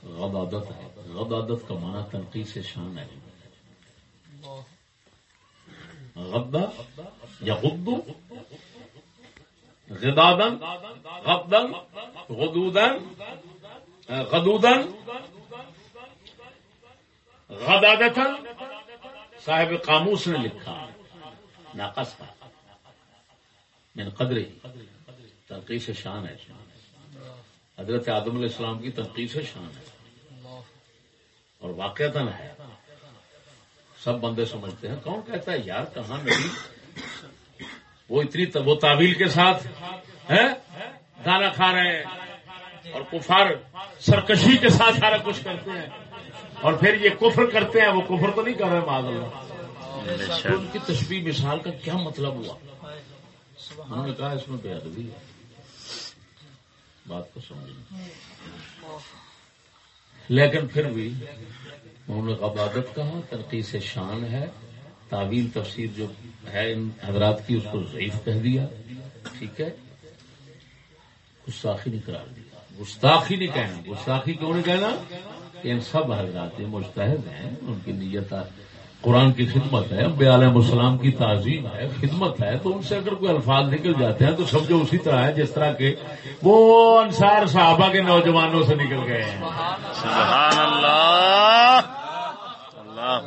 غضاضت ہے. غضاضت کا معنی تنقید سے شان ہے. غدا یا غدو غدادن غدن غدودن غدودن غدادتن صاحب قاموس نے لکھا، ناقص کا من قدر ہی۔ شان ہے۔ حضرت آدم علیہ السلام کی تنقید شان ہے۔ اور واقعتا ہے۔ سب بندے سمجھتے ہیں، کون کہتا ہے، یار کہاں نبی؟ وہ اتنی وہ تعویل کے ساتھ ہے دانا کھا رہے ہیں۔ اور کفار سرکشی کے ساتھ سارا کچھ کرتے ہیں۔ اور پھر یہ کفر کرتے ہیں وہ کفر تو نہیں کر رہے معذ اللہ۔ تو ان کی تشبیح مثال کا کیا مطلب ہوا؟ انہوں نے کہا اس میں بے ادبی ہے۔ بات کو سمجھنا لیکن پھر بھی انہوں نے عبادت کہا تنقید سے شان ہے۔ تعویل تفسیر جو ہے ان حضرات کی اس کو ضعیف کہہ دیا۔ ٹھیک ہے۔ گستاخی نہیں قرار دیا۔ گستاخی نہیں کہنا۔ گستاخی کیوں نہیں کہنا؟ کہ ان سب حضرات مستحد ہیں ان کی نیت قرآن کی خدمت ہے انبیاء علیہ السلام کی تعظیم ہے خدمت ہے تو ان سے اگر کوئی الفاظ نکل جاتے ہیں تو سمجھو اسی طرح ہے جس طرح کے وہ انصار صحابہ کے نوجوانوں سے نکل گئے ہیں۔ سبحان اللہ۔ اللہ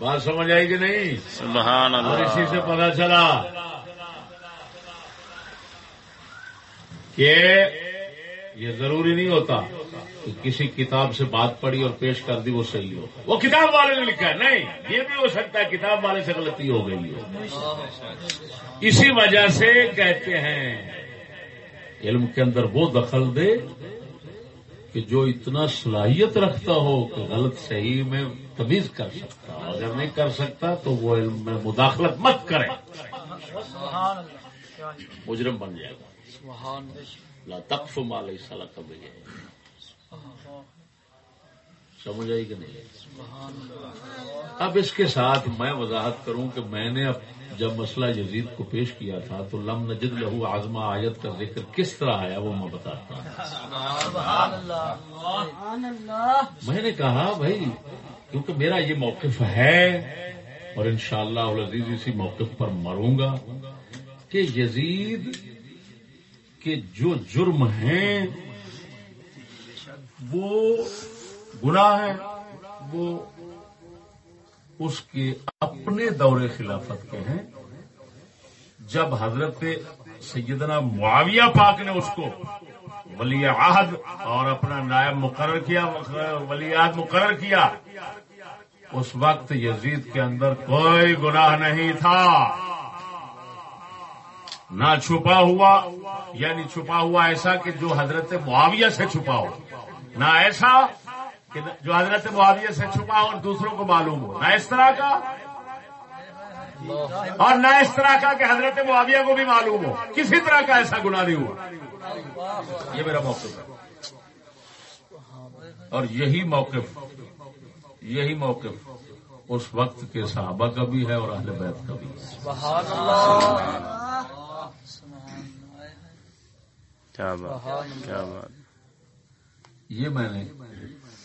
بات سمجھ آئی کہ نہیں؟ سبحان اور اسی اللہ سے پتا چلا کہ یہ ضروری نہیں ہوتا کہ کسی کتاب سے بات پڑھی اور پیش کر دی وہ صحیح ہو۔ وہ کتاب والے نے لکھا ہے۔ نہیں، یہ بھی ہو سکتا ہے کتاب والے سے غلطی ہو گئی ہو۔ اسی وجہ سے کہتے ہیں، علم کے اندر وہ دخل دے کہ جو اتنا صلاحیت رکھتا ہو کہ غلط صحیح میں تمیز کر سکتا، اگر نہیں کر سکتا تو وہ علم میں مداخلت مت کرے۔ مجرم بن جائے۔ گا لا تقف ما ليس لك به سمجھ آئی کہ نہیں؟ اب اس کے ساتھ میں وضاحت کروں کہ میں نے جب مسئلہ یزید کو پیش کیا تھا تو لم نجد لہو آزما آیت کا ذکر کس طرح آیا وہ میں بتاتا ہوں۔ سبحان اللہ میں نے کہا بھائی، کیونکہ میرا یہ موقف ہے اور انشاءاللہ شاء اللہ اسی موقف پر مروں گا کہ یزید کے جو جرم ہیں، وہ گناہ ہیں، وہ اس کے اپنے دور خلافت کے ہیں۔ جب حضرت سیدنا معاویہ پاک نے اس کو ولی عہد اور اپنا نائب مقرر کیا، ولی عہد مقرر کیا، اس وقت یزید کے اندر کوئی گناہ نہیں تھا۔ نہ چھپا ہوا یعنی چھپا ہوا ایسا کہ جو حضرت معاویہ سے چھپا ہو، نہ ایسا کہ جو حضرت معاویہ سے چھپا ہو اور دوسروں کو معلوم ہو، نہ اس طرح کا۔ اور نہ اس طرح کا کہ حضرت معاویہ کو بھی معلوم ہو۔ کسی طرح کا ایسا گناہ نہیں ہوا۔ یہ میرا موقف ہے۔ اور یہی موقف یہی موقف اس وقت کے صحابہ کا بھی ہے اور اہل بیت کا بھی ہے۔ سبحان اللہ۔ کیا بات کیا بات۔ یہ میں نے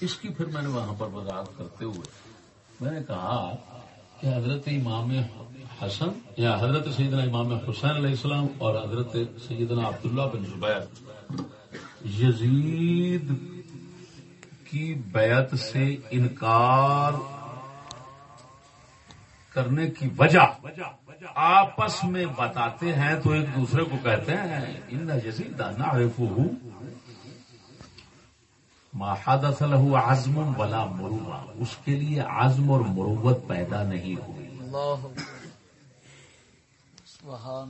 اس کی پھر میں نے وہاں پر وضاحت کرتے ہوئے میں نے کہا کہ حضرت امام حسن یا حضرت سیدنا امام حسین علیہ السلام اور حضرت سیدنا عبداللہ بن زبیر یزید کی بیعت سے انکار کرنے کی وجہ آپس میں بتاتے ہیں تو ایک دوسرے کو کہتے ہیں ان له عزم ولا مروہ. اس کے لیے عزم اور مروت پیدا نہیں ہوئی۔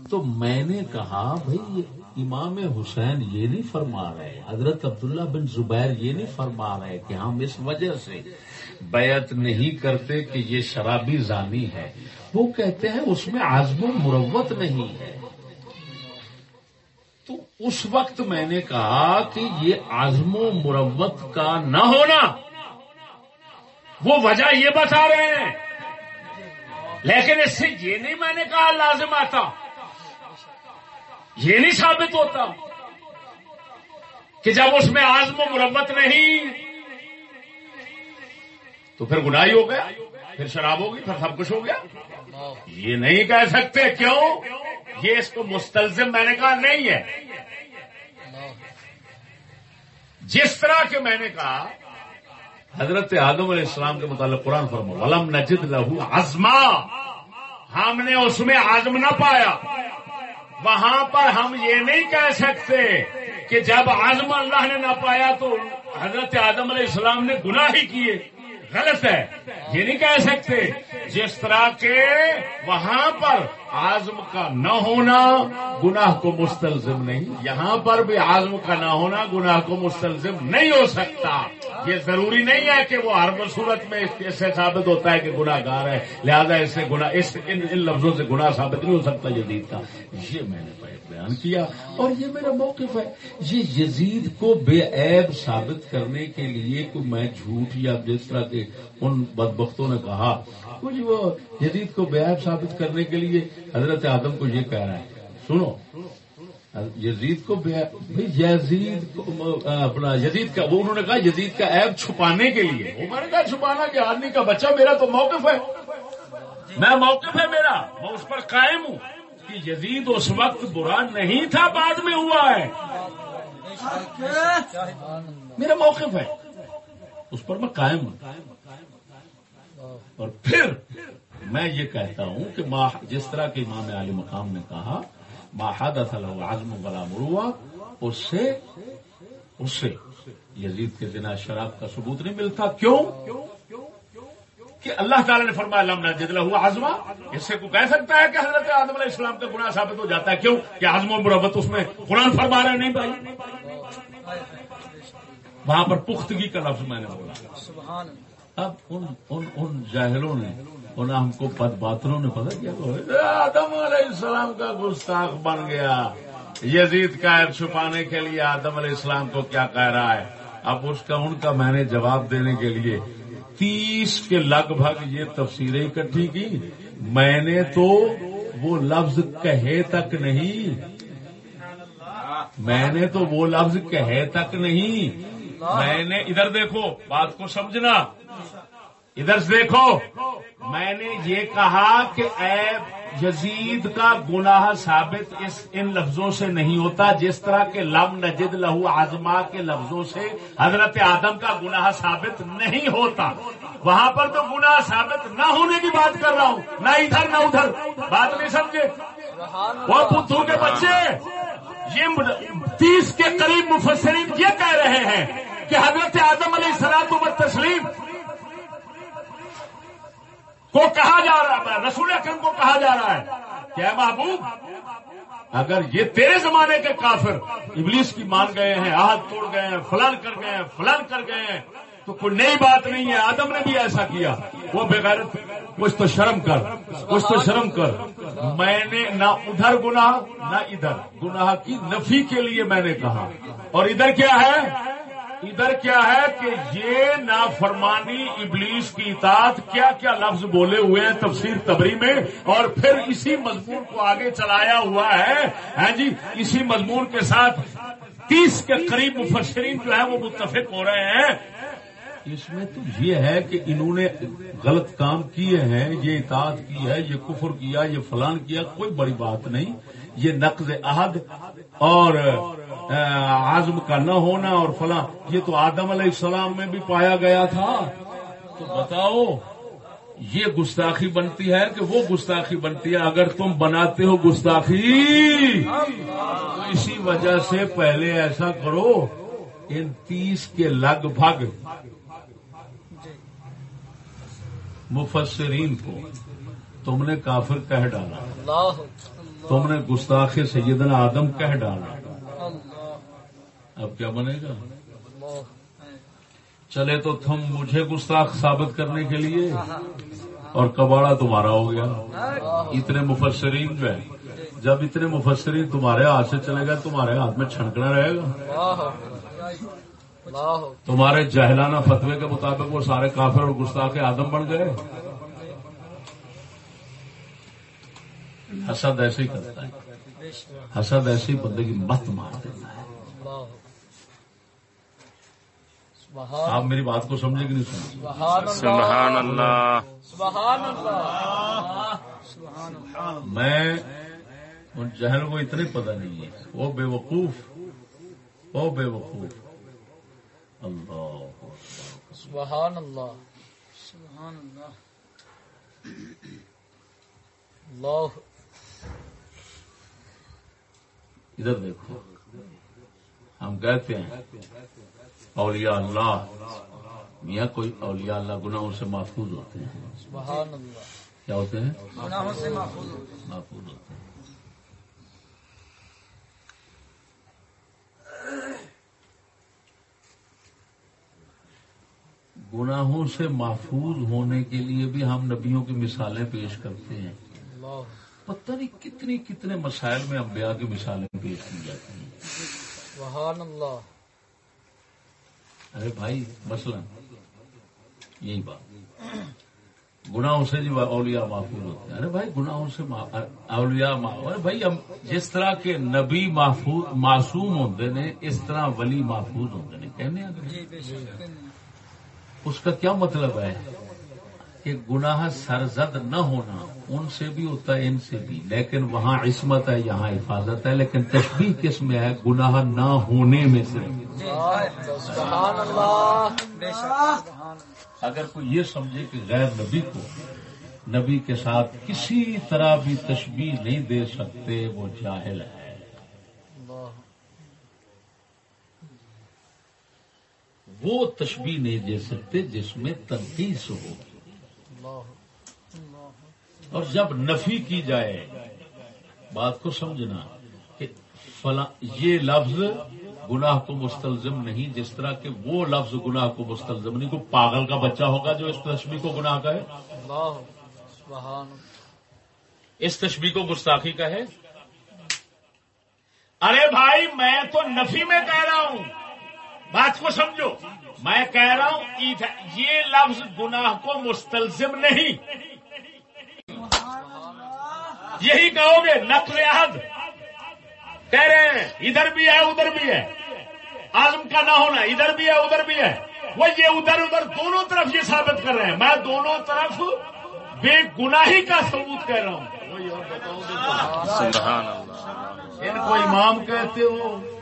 تو میں نے کہا بھائی امام حسین یہ نہیں فرما رہے حضرت عبداللہ بن زبیر یہ نہیں فرما رہے کہ ہم اس وجہ سے بیعت نہیں کرتے کہ یہ شرابی زانی ہے۔ وہ کہتے ہیں اس میں عزم و مروت نہیں ہے۔ تو اس وقت میں نے کہا کہ یہ عزم و مروت کا نہ ہونا، وہ وجہ یہ بتا رہے ہیں۔ لیکن اس سے یہ نہیں میں نے کہا لازم آتا، یہ نہیں ثابت ہوتا کہ جب اس میں عزم و مربت نہیں تو پھر گناہی ہو گیا۔ پھر شراب ہوگی پھر سب کچھ ہو گیا۔ یہ نہیں کہہ سکتے کیوں؟ یہ اس کو مستلزم میں نے کہا نہیں ہے۔ جس طرح کے میں نے کہا حضرت آدم علیہ السلام کے متعلق قرآن فرما ولم نجد لہو ازما ہم نے اس میں عزم نہ پایا۔ وہاں پر ہم یہ نہیں کہہ سکتے کہ جب عزم اللہ نے نہ پایا تو حضرت آدم علیہ السلام نے گناہ ہی کیے۔ غلط ہے۔ یہ نہیں کہہ سکتے جس طرح کے وہاں پر آزم کا نہ ہونا گناہ کو مستلزم نہیں، یہاں پر بھی آزم کا نہ ہونا گناہ کو مستلزم نہیں ہو سکتا۔ یہ ضروری نہیں ہے کہ وہ ہر صورت میں اس سے ثابت ہوتا ہے کہ گناہ گار ہے، لہذا اس سے گناہ اس ان لفظوں سے گناہ ثابت نہیں ہو سکتا جدید کا یہ میں نے بیان کیا اور یہ میرا موقف ہے۔ یہ یزید کو بے عیب ثابت کرنے کے لیے کوئی میں جھوٹ یا جس طرح کے ان بدبختوں نے کہا۔ کچھ وہ یزید کو بے عیب ثابت کرنے کے لیے حضرت آدم کو یہ کہہ رہا ہے سنو۔ یزید کو یزید کو اپنا یزید کا وہ انہوں نے کہا یزید کا عیب چھپانے کے لیے۔ وہ میں نے کہا چھپانا کہ آدمی کا بچہ میرا تو موقف ہے۔ میں موقف ہے میرا، میں اس پر قائم ہوں۔ کہ یزید اس وقت برا نہیں تھا، بعد میں ہوا ہے۔ میرا موقف ہے۔ اس پر میں قائم ہوں۔ اور پھر میں یہ کہتا ہوں کہ جس طرح کے امام علی مقام نے کہا ماحدت عزم بلا مروا اس سے اس سے یزید کے دن شراب کا ثبوت نہیں ملتا۔ کیوں؟ کہ اللہ تعالیٰ نے فرمایا لمنا جدلا ہوا آزما اس سے کو کہہ سکتا ہے کہ حضرت آدم علیہ السلام کا گناہ ثابت ہو جاتا ہے؟ کیوں؟ کہ آزم و مربت اس میں قرآن فرما رہے نہیں بھائی۔ وہاں پر پختگی کا لفظ میں نے بولا۔ اب ان ان ان جاہلوں نے ان ہم کو پد باتروں نے پتا کیا؟ آدم علیہ السلام کا گستاخ بن گیا۔ یزید کا عیب چھپانے کے لیے آدم علیہ السلام کو کیا کہہ رہا ہے؟ اب اس کا ان کا میں نے جواب دینے کے لیے تیس کے لگ بھگ یہ تفسیریں اکٹھی کی۔ میں نے تو وہ لفظ کہے تک نہیں۔ میں نے تو وہ لفظ کہے تک نہیں۔ میں نے ادھر دیکھو، بات کو سمجھنا۔ ادھر سے دیکھو، میں نے یہ کہا کہ اے یزید کا گناہ ثابت اس ان لفظوں سے نہیں ہوتا، جس طرح کے لم نجد لہو آزما کے لفظوں سے حضرت آدم کا گناہ ثابت نہیں ہوتا۔ وہاں پر تو گناہ ثابت نہ ہونے کی بات کر رہا ہوں، نہ ادھر نہ ادھر۔ بات نہیں سمجھے؟ وہ بدھو کے بچے، یہ تیس کے قریب مفسرین یہ کہہ رہے ہیں کہ حضرت آدم علیہ السلام و تسلیم کو کہا جا رہا ہے رسول اکرم کو کہا جا رہا ہے۔ کیا محبوب؟ اگر یہ تیرے زمانے کے کافر ابلیس کی مان گئے ہیں آہت توڑ گئے ہیں، فلان کر گئے ہیں، فلان کر گئے ہیں، تو کوئی نئی بات نہیں ہے۔ آدم نے بھی ایسا کیا۔ وہ بغیر کچھ تو شرم کر، کچھ تو شرم کر۔ میں نے نہ ادھر گناہ، نہ ادھر۔ گناہ کی نفی کے لیے میں نے کہا۔ اور ادھر کیا ہے؟ ادھر کیا ہے کہ یہ نافرمانی ابلیس کی اطاعت کیا کیا لفظ بولے ہوئے ہیں تفسیر تبری میں اور پھر اسی مضمون کو آگے چلایا ہوا ہے۔ ہاں جی اسی مضمون کے ساتھ تیس کے قریب مفسرین جو ہے وہ متفق ہو رہے ہیں۔ اس میں تو یہ ہے کہ انہوں نے غلط کام کیے ہیں، یہ اطاعت کی ہے، یہ کفر کیا، یہ فلان کیا، کوئی بڑی بات نہیں۔ یہ نقض عہد اور عزم کا نہ ہونا اور فلاں، یہ تو آدم علیہ السلام میں بھی پایا گیا تھا۔ تو بتاؤ، یہ گستاخی بنتی ہے کہ وہ گستاخی بنتی ہے؟ اگر تم بناتے ہو گستاخی، تو اسی وجہ سے پہلے ایسا کرو، ان تیس کے لگ بھگ مفسرین کو تم نے کافر کہہ ڈالا۔ تم نے گستاخ سیدنا آدم کہہ ڈالا۔ اب کیا بنے گا؟ چلے تو تم مجھے گستاخ ثابت کرنے کے لیے اور کباڑا تمہارا ہو گیا۔ اتنے مفسرین جو ہے جب اتنے مفسرین تمہارے ہاتھ سے چلے گا تمہارے ہاتھ میں چھنکنا رہے گا۔ تمہارے جہلانہ فتوے کے مطابق وہ سارے کافر اور گستاخ آدم بن گئے۔ حسد ایسے ہی کرتا ہے۔ حسد ایسے ہی بندے کی مت مار دیتا ہے۔ آپ میری بات کو سمجھے کہ نہیں سمجھے؟ سبحان اللہ میں ان جہل کو اتنے پتہ نہیں ہے۔ وہ بے وقوف، وہ بے وقوف۔ اللہ سبحان اللہ۔ سبحان اللہ۔ اللہ۔ ادھر دیکھو۔ ہم کہتے ہیں اولیاء اللہ۔ میاں کوئی اولیاء اللہ گناہوں سے محفوظ ہوتے ہیں۔ کیا ہوتے ہیں؟ گناہوں سے محفوظ محفوظ ہوتے ہیں۔ گناہوں سے محفوظ ہونے کے لیے بھی ہم نبیوں کی مثالیں پیش کرتے ہیں۔ اللہ۔ پتہ نہیں کتنی کتنے مسائل میں انبیاء کی مثالیں پیش کی جاتی ہیں۔ سبحان اللہ۔ ارے بھائی مثلا یہی بات۔ گناہوں سے جو اولیاء محفوظ ہوتے ہیں۔ ارے بھائی گناہوں سے اولیاء محفوظ بھائی جس طرح کے نبی محفوظ معصوم ہوتے نے اس طرح ولی محفوظ ہوتے نے۔ کہنے آگے اس کا کیا مطلب ہے؟ کہ گناہ سرزد نہ ہونا، ان سے بھی ہوتا ہے، ان سے بھی۔ لیکن وہاں عصمت ہے، یہاں حفاظت ہے، لیکن تشبیح کس میں ہے؟ گناہ نہ ہونے میں سے۔ اگر کوئی یہ سمجھے کہ غیر نبی کو نبی کے ساتھ کسی طرح بھی تشبیح نہیں دے سکتے، وہ جاہل ہے۔ وہ تشبیح نہیں دے سکتے جس میں تنقید ہو۔ اور جب نفی کی جائے بات کو سمجھنا کہ فلاں یہ لفظ گناہ کو مستلزم نہیں جس طرح کہ وہ لفظ گناہ کو مستلزم نہیں کوئی پاگل کا بچہ ہوگا جو اس تشبیح کو گناہ کا ہے اس تشبیح کو گستاخی کا ہے ارے بھائی میں تو نفی میں کہہ رہا ہوں۔ بات کو سمجھو۔ میں کہہ رہا ہوں یہ لفظ گناہ کو مستلزم نہیں۔ یہی کہو گے نقل عہد۔ کہہ رہے ہیں ادھر بھی ہے ادھر بھی ہے۔ عالم کا نہ ہونا ادھر بھی ہے ادھر بھی ہے۔ وہ یہ ادھر ادھر دونوں طرف یہ ثابت کر رہے ہیں۔ میں دونوں طرف بے گناہی کا ثبوت کہہ رہا ہوں۔ سبحان اللہ۔ ان کو امام کہتے ہو۔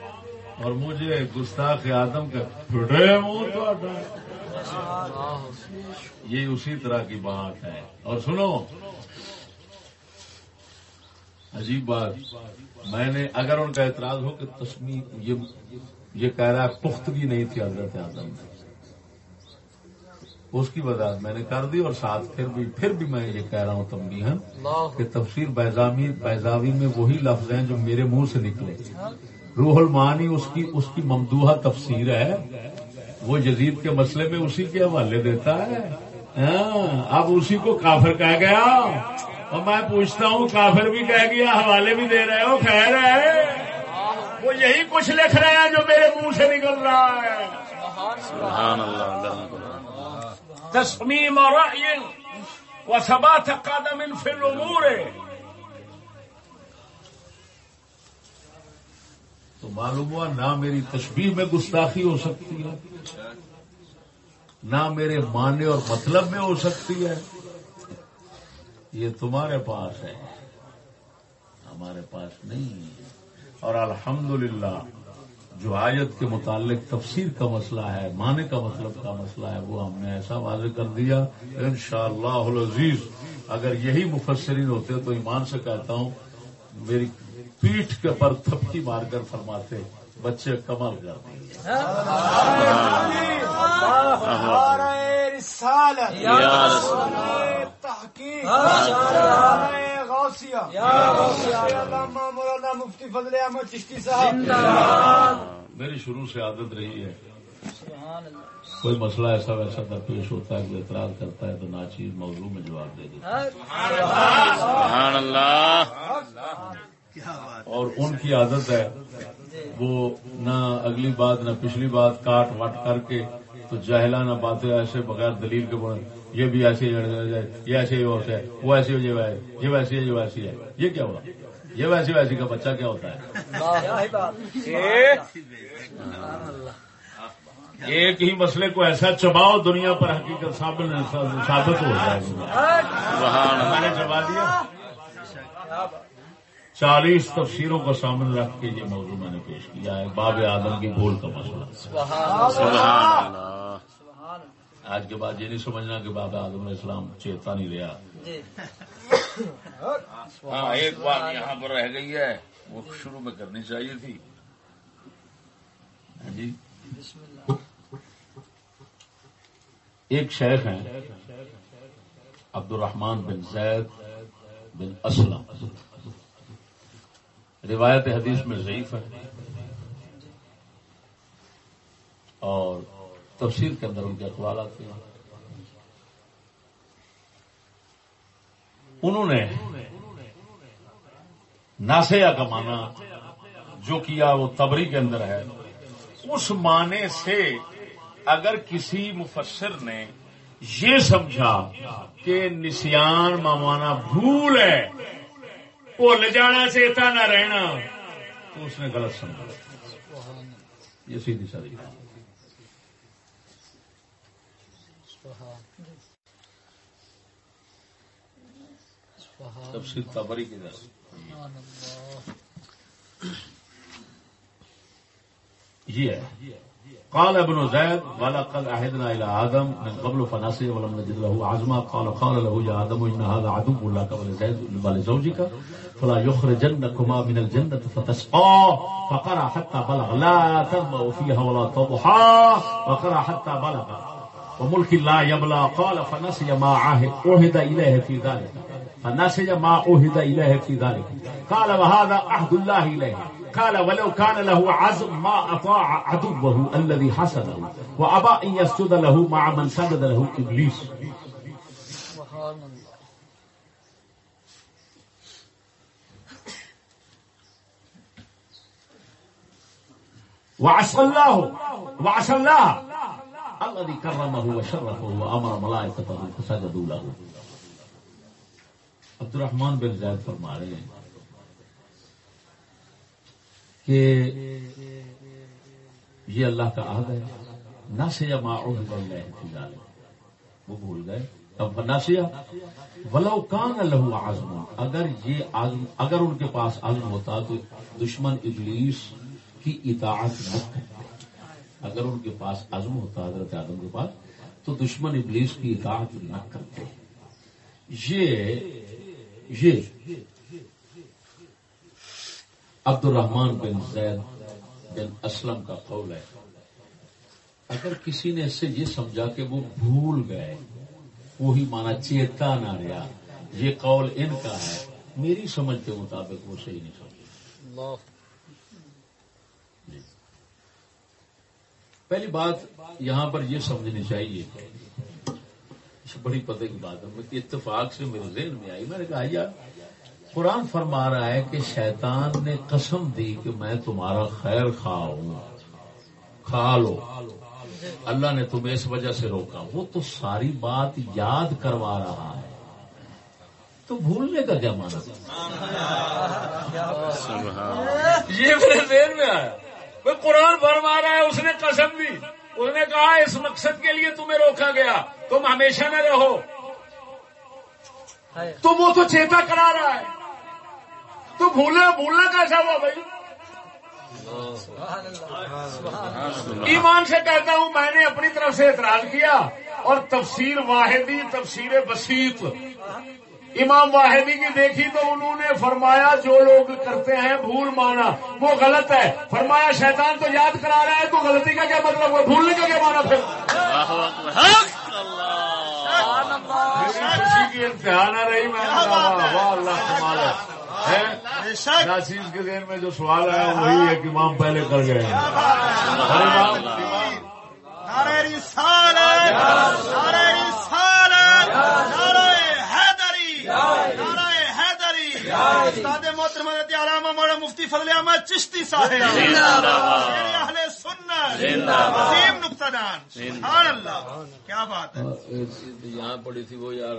اور مجھے گستاخ آدم کا تہاڈا۔ یہ اسی طرح کی بات ہے۔ اور سنو عجیب بات میں نے اگر ان کا اعتراض ہو کہ تسمی یہ یہ کہہ رہا ہے پختگی نہیں تھی حضرت آدم میں اس کی وضاحت میں نے کر دی اور ساتھ پھر بھی پھر بھی میں یہ کہہ رہا ہوں اللہ۔ کہ تفسیر بیزامی بیزاوی میں وہی لفظ ہیں جو میرے منہ سے نکلے۔ روح المعانی اس کی اس کی ممدوحہ تفسیر ہے۔ وہ جزید کے مسئلے میں اسی کے حوالے دیتا ہے۔ ہاں، اب اسی کو کافر کہہ گیا۔ اور میں پوچھتا ہوں کافر بھی کہہ گیا حوالے بھی دے رہے ہو خیر ہے۔ وہ یہی کچھ لکھ رہے ہیں جو میرے منہ سے نکل رہا ہے۔ سبحان اللہ تصمیم اور و ثبات قدم فی الامور۔ تو معلوم ہوا نہ میری تشبیح میں گستاخی ہو سکتی ہے، نہ میرے معنی اور مطلب میں ہو سکتی ہے۔ یہ تمہارے پاس ہے۔ ہمارے پاس نہیں۔ اور الحمدللہ، جو آیت کے متعلق تفسیر کا مسئلہ ہے معنی کا مطلب کا مسئلہ ہے، وہ ہم نے ایسا واضح کر دیا۔ انشاءاللہ العزیز، اگر یہی مفسرین ہوتے تو ایمان سے کہتا ہوں، میری پیٹھ کے پر تھپکی مار کر فرماتے بچے کمال کر مولانا مفتی فضل احمد چشتی صاحب میری شروع سے عادت رہی ہے۔ کوئی مسئلہ ایسا ویسا درپیش ہوتا ہے کوئی اعتراض کرتا ہے تو ناچیز موضوع میں جواب دے دیتا سبحان اللہ۔ اور ان کی عادت ہے وہ نہ اگلی بات نہ پچھلی بات کاٹ واٹ کر کے تو جاہلانہ باتیں ایسے بغیر دلیل کے بولے یہ بھی ایسے ہی یہ ایسے ہی ہوتا ہے وہ ایسے یہ ویسے- یہ ویسی ہے یہ ویسی ہے یہ کیا ہوا؟ یہ ویسی ویسی کا بچہ کیا ہوتا ہے؟ ایک ہی مسئلے کو ایسا چباؤ دنیا پر حقیقت ثابت ثابت ہو جائے گا میں نے چبا دیا۔ چالیس تفسیروں کو سامنے رکھ کے یہ موضوع میں نے پیش کیا ہے۔ باب آدم کی بھول کا مسئلہ۔ سبحان اللہ۔ آج کے بعد یہ نہیں سمجھنا کہ باب آدم علیہ السلام چیتا نہیں رہا۔ ہاں ایک بات یہاں پر رہ گئی ہے۔ وہ شروع میں کرنی چاہیے تھی۔ ہاں جی۔ ایک شیخ ہیں عبد الرحمان بن زید بن اسلم۔ روایت حدیث میں ضعیف ہے اور تفسیر کے اندر ان کے اقوال آتے ہیں۔ انہوں نے ناسیا کا معنی جو کیا وہ تبری کے اندر ہے۔ اس معنی سے اگر کسی مفسر نے یہ سمجھا کہ نسیان مامانا بھول ہے بھول جانا چیتا نہ رہنا تو اس نے غلط سمجھا یہ سیدھی ساری تفسیر تبری کی طرف یہ ہے قال ابن زيد ولقد عهدنا الى ادم من قبل فنسي ولم نجد له عزما. قال قال له يا ادم ان هذا عدو لك ولزيد ولزوجك فلا يخرجنكما من الجنه فتسقى. فقرا حتى بلغ، لا تظما فيها ولا تضحى. وقرا حتى بلغ، وملك لا يبلى. قال، فنسي ما عهد عهد اليه في ذلك. فنسي ما عهد اليه في ذلك. قال، وهذا عهد الله اليه قال ولو كان له عزم ما أطاع عدوه الذي حسده وأبى أن يسجد له مع من سجد له اللہ وعصى الله وعصى الله الذي كرمه وشرفه وأمر ملائكته فسجدوا له. عبد الرحمان بن فرما رہے ہیں کہ یہ اللہ کا عہد ہے۔ ناسیا ما عہد اللہ وہ بھول گئے۔ اب ناسیا ولو کان لہو عزم۔ اگر یہ عزم اگر ان کے پاس عزم ہوتا تو دشمن ابلیس کی اطاعت نہ کرتے۔ اگر ان کے پاس عزم ہوتا حضرت آدم کے پاس تو دشمن ابلیس کی اطاعت نہ کرتے۔ یہ یہ عبد الرحمان بن زید بن اسلم کا قول ہے اگر کسی نے اس سے یہ سمجھا کہ وہ بھول گئے وہی مانا چیتا نہ رہا یہ قول ان کا ہے میری سمجھ کے مطابق وہ صحیح نہیں سمجھ اللہ۔ پہلی بات یہاں پر یہ سمجھنی چاہیے بڑی پتہ کی بات ہے میں اتفاق سے میرے ذہن میں آئی میں نے کہا یار قرآن فرما رہا ہے کہ شیطان نے قسم دی کہ میں تمہارا خیر خواہ ہوں۔ کھا لو۔ اللہ نے تمہیں اس وجہ سے روکا۔ وہ تو ساری بات یاد کروا رہا ہے۔ تو بھولنے کا کیا مانا یہ میرے ذہن میں آیا۔ وہ قرآن فرما رہا ہے، اس نے قسم دی۔ اس نے کہا، اس مقصد کے لیے تمہیں روکا گیا۔ تم ہمیشہ نہ رہو۔ ہے تو وہ تو چیتا کرا رہا ہے۔ تو بھولنا بھولنا کیسا ہوا بھائی؟ ایمان سے کہتا ہوں میں نے اپنی طرف سے اعتراض کیا اور تفسیر واحدی تفسیر بسیط۔ امام واحدی کی دیکھی تو انہوں نے فرمایا جو لوگ کرتے ہیں بھول مانا وہ غلط ہے۔ فرمایا شیطان تو یاد کرا رہا ہے تو غلطی کا کیا مطلب ہے؟ بھولنے کا کیا مانا پھر؟ کی انتہا نہ رہی میں اللہ ناصیر کے ذہن میں جو سوال آیا وہی ہے کہ امام پہلے کر گئے استاد محترم علامہ مولانا مفتی فضل احمد چشتی صاحب۔ شیر اہل سنت۔ عظیم نقطہ دان۔ سبحان اللہ۔ کیا بات ہے؟ یہاں پڑی تھی وہ یار۔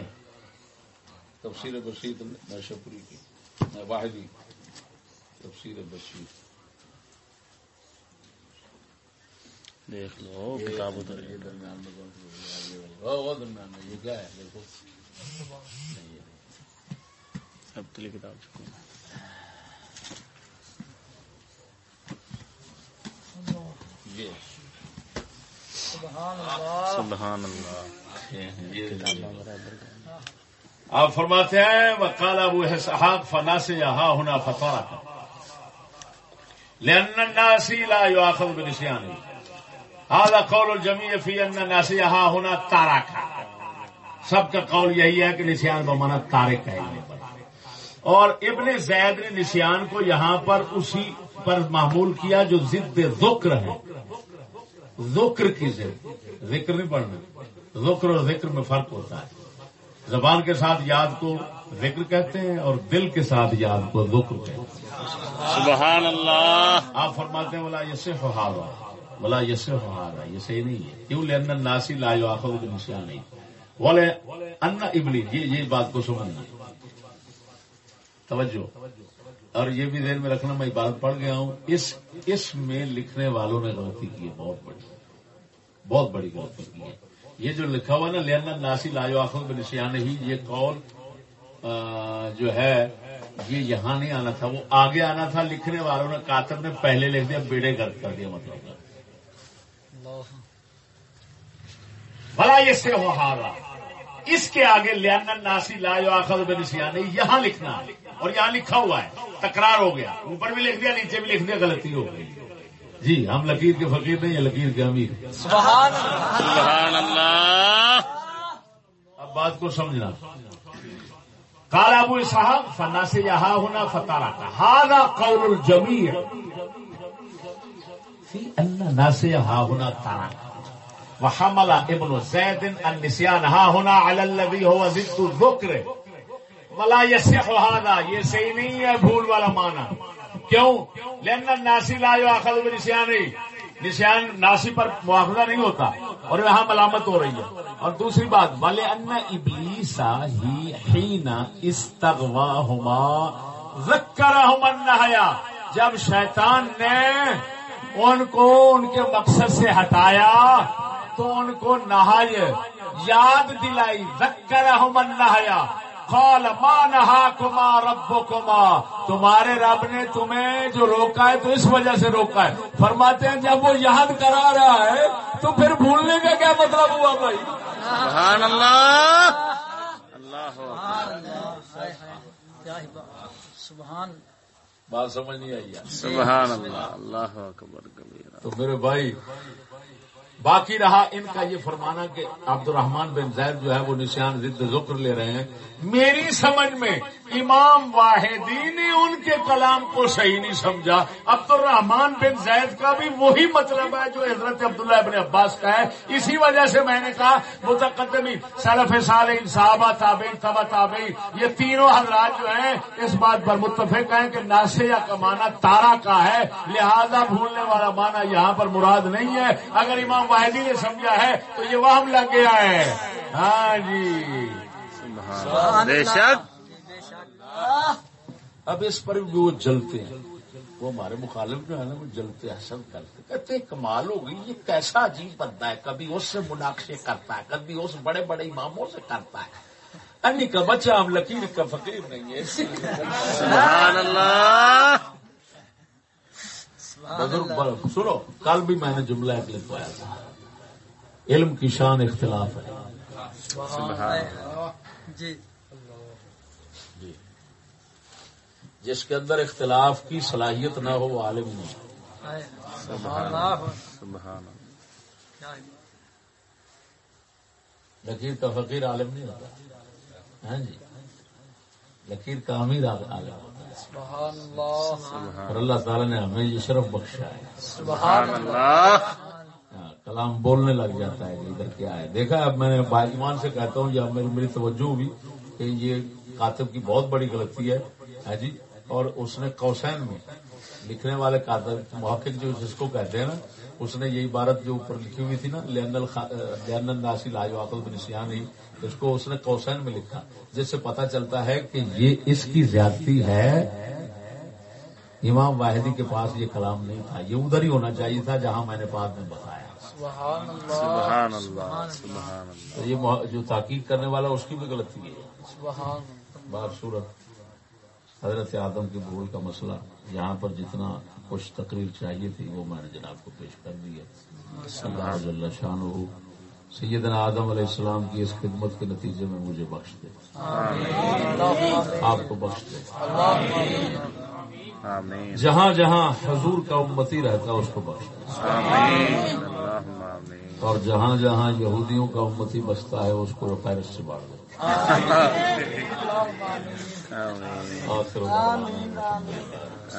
تفسیر بشیر نشپوری کی واحدی تفسیر بشیر دیکھ لو کتاب ادھر ہے۔ درمیان میں۔ وہ- درمیان میں یہ کیا ہے؟ دیکھو۔ اب تلی کتاب چکو یہ۔ سبحان اللہ۔ سبحان اللہ۔ یہ آپ فرماتے ہیں، وقال ابو اسحاق فنا سے یہاں ہونا فتوا لأن الناس لا يؤاخذ بنسيانه۔ هذا قول الجميع في أن الناس يها هنا تارك سب کا قول یہی ہے کہ نسیان بمانا تارک ہے اور ابن زید نے نسیان کو یہاں پر اسی پر معمول کیا جو ضد ذکر ہے۔ ذکر کی ضد ذکر نہیں پڑھنا۔ ذکر اور ذکر میں فرق ہوتا ہے۔ زبان کے ساتھ یاد کو ذکر کہتے ہیں اور دل کے ساتھ یاد کو ذکر کہتے ہیں۔ سبحان اللہ۔ آپ فرماتے ہیں بلا یہ سے فہارا بلا یہ سے فہارا یہ صحیح نہیں ہے۔ کیوں؟ لے ان ناسی لا آخر کے نشان نہیں بولے ان ابلی یہ یہ بات کو سمجھنا۔ توجہ۔ اور یہ بھی ذہن میں رکھنا میں عبادت پڑھ گیا ہوں۔ اس اس میں لکھنے والوں نے غلطی کی ہے بہت بڑی۔ بہت بڑی غلطی کی ہے۔ یہ جو لکھا ہوا نا لینا ناسی لا آخر نشان ہی یہ قول جو ہے یہ یہاں نہیں آنا تھا وہ آگے آنا تھا لکھنے والوں نے کاتب نے پہلے لکھ دیا بیڑے کر کر دیا مطلب بھلا یہ سے ہو ہارا اس کے آگے لینا ناسی لا آخر بے نسیان یہاں لکھنا اور یہاں لکھا ہوا ہے تکرار ہو گیا۔ اوپر بھی لکھ دیا نیچے بھی لکھ دیا غلطی ہو گئی۔ جی ہم لکیر کے فقیر نہیں ہیں لکیر کے امیر سبحان اللہ۔ سبحان اللہ۔ اب بات کو سمجھنا۔ کالا ابو صاحب فنا سے یہاں ہونا فتارا کا ہادا قول الجمیع۔ فی ان ناس یہاں ہونا تارا۔ وحمل ابن زید النسیان ہا ہونا علی الذی هو ضد الذکر۔ ولا يصح هذا یہ صحیح نہیں ہے بھول والا معنی۔ کیوں؟ لان الناس لا يؤخذ بنسیان نشان ناسی پر مواخذہ نہیں ہوتا اور یہاں ملامت ہو رہی ہے۔ اور دوسری بات والے ان ابلیسا ہی حینا استغوا ہوما ذکر جب شیطان نے ان کو ان کے مقصد سے ہٹایا تو ان کو نہائے یاد دلائی۔ ذکر من نہایا قال ما نہا کما رب کما تمہارے رب نے تمہیں جو روکا ہے تو اس وجہ سے روکا ہے۔ فرماتے ہیں جب وہ یاد کرا رہا ہے تو پھر بھولنے کا کیا مطلب ہوا بھائی؟ سبحان اللہ! اللہ سبحان۔ بات سمجھ نہیں آئی یار۔ سبحان اللہ اللہ اکبر کبیرہ۔ تو میرے بھائی باقی رہا ان کا یہ فرمانا کہ عبد الرحمان بن زید جو ہے وہ نشان ضد ذکر لے رہے ہیں۔ میری سمجھ میں امام واحدی نے ان کے کلام کو صحیح نہیں سمجھا۔ عبد الرحمان بن زید کا بھی وہی مطلب ہے جو حضرت عبداللہ ابن عباس کا ہے۔ اسی وجہ سے میں نے کہا، متقدمی سلف سال صحابہ تابعی تبا تابعی یہ تینوں حضرات جو ہیں، اس بات پر متفق ہیں کہ ناسیہ کا معنی تارا کا ہے۔ لہذا بھولنے والا معنی یہاں پر مراد نہیں ہے۔ اگر امام واحدی نے سمجھا ہے تو یہ وہم لگ گیا ہے۔ ہاں جی۔ بے شک. اب اس پر بھی وہ جلتے ہیں. وہ ہمارے مخالف جو ہے نا وہ جلتے حسن کرتے کہتے کمال ہو گئی یہ کیسا عجیب بندہ ہے. کبھی اس سے مناقشے کرتا ہے کبھی اس بڑے بڑے اماموں سے کرتا ہے. انی کا بچہ ہم لکیر کا فقیر نہیں ہے. سبحان اللہ. بزرگ سنو کل بھی میں نے جملہ ایک لکھوایا تھا. علم کی شان اختلاف ہے. سبحان جی۔ جس کے اندر اختلاف کی صلاحیت نہ ہو وہ عالم نہیں۔ سبحان لکیر کا فقیر عالم نہیں ہوتا۔ ہاں جی۔ لکیر کا امیر عالم ہوتا ہے۔ سبحان اللہ۔ اور اللہ تعالیٰ نے ہمیں یہ شرف بخشا ہے۔ سبحان اللہ۔ کلام بولنے لگ جاتا ہے کہ ادھر کیا ہے۔ دیکھا، اب میں نے باجمان سے کہتا ہوں، یا میری میری توجہ ہوئی کہ یہ کاتب کی بہت بڑی غلطی ہے جی؟ اور اس نے کوسین میں لکھنے والے کاتب، محقق جو جس کو کہتے ہیں نا، اس نے یہ عبارت جو اوپر لکھی ہوئی تھی نا لینل لینل ناسی لاجو عقل ہی، اس کو اس نے کوسین میں لکھا، جس سے پتا چلتا ہے کہ یہ اس کی زیادتی ہے۔ امام واحدی کے پاس یہ کلام نہیں تھا، یہ ادھر ہی ہونا چاہیے تھا جہاں میں نے بعد میں بتایا۔ سبحان اللہ سبحان اللہ سبحان اللہ۔ تو یہ جو تحقیق کرنے والا اس کی بھی غلطی ہے۔ سبحان بار صورت حضرت آدم کی بھول کا مسئلہ۔ یہاں پر جتنا کچھ تقریر چاہیے تھی وہ میں نے جناب کو پیش کر دی ہے۔ شان ہو سیدنا آدم علیہ السلام کی اس خدمت کے نتیجے میں مجھے بخش دے۔ آپ کو بخش دے۔ آمین. جہاں جہاں حضور کا امتی رہتا اس کو بخش. آمین. آمین. اور جہاں جہاں یہودیوں کا امتی بستا ہے اس کو فیرس سے بانٹ دے. آمین. آخر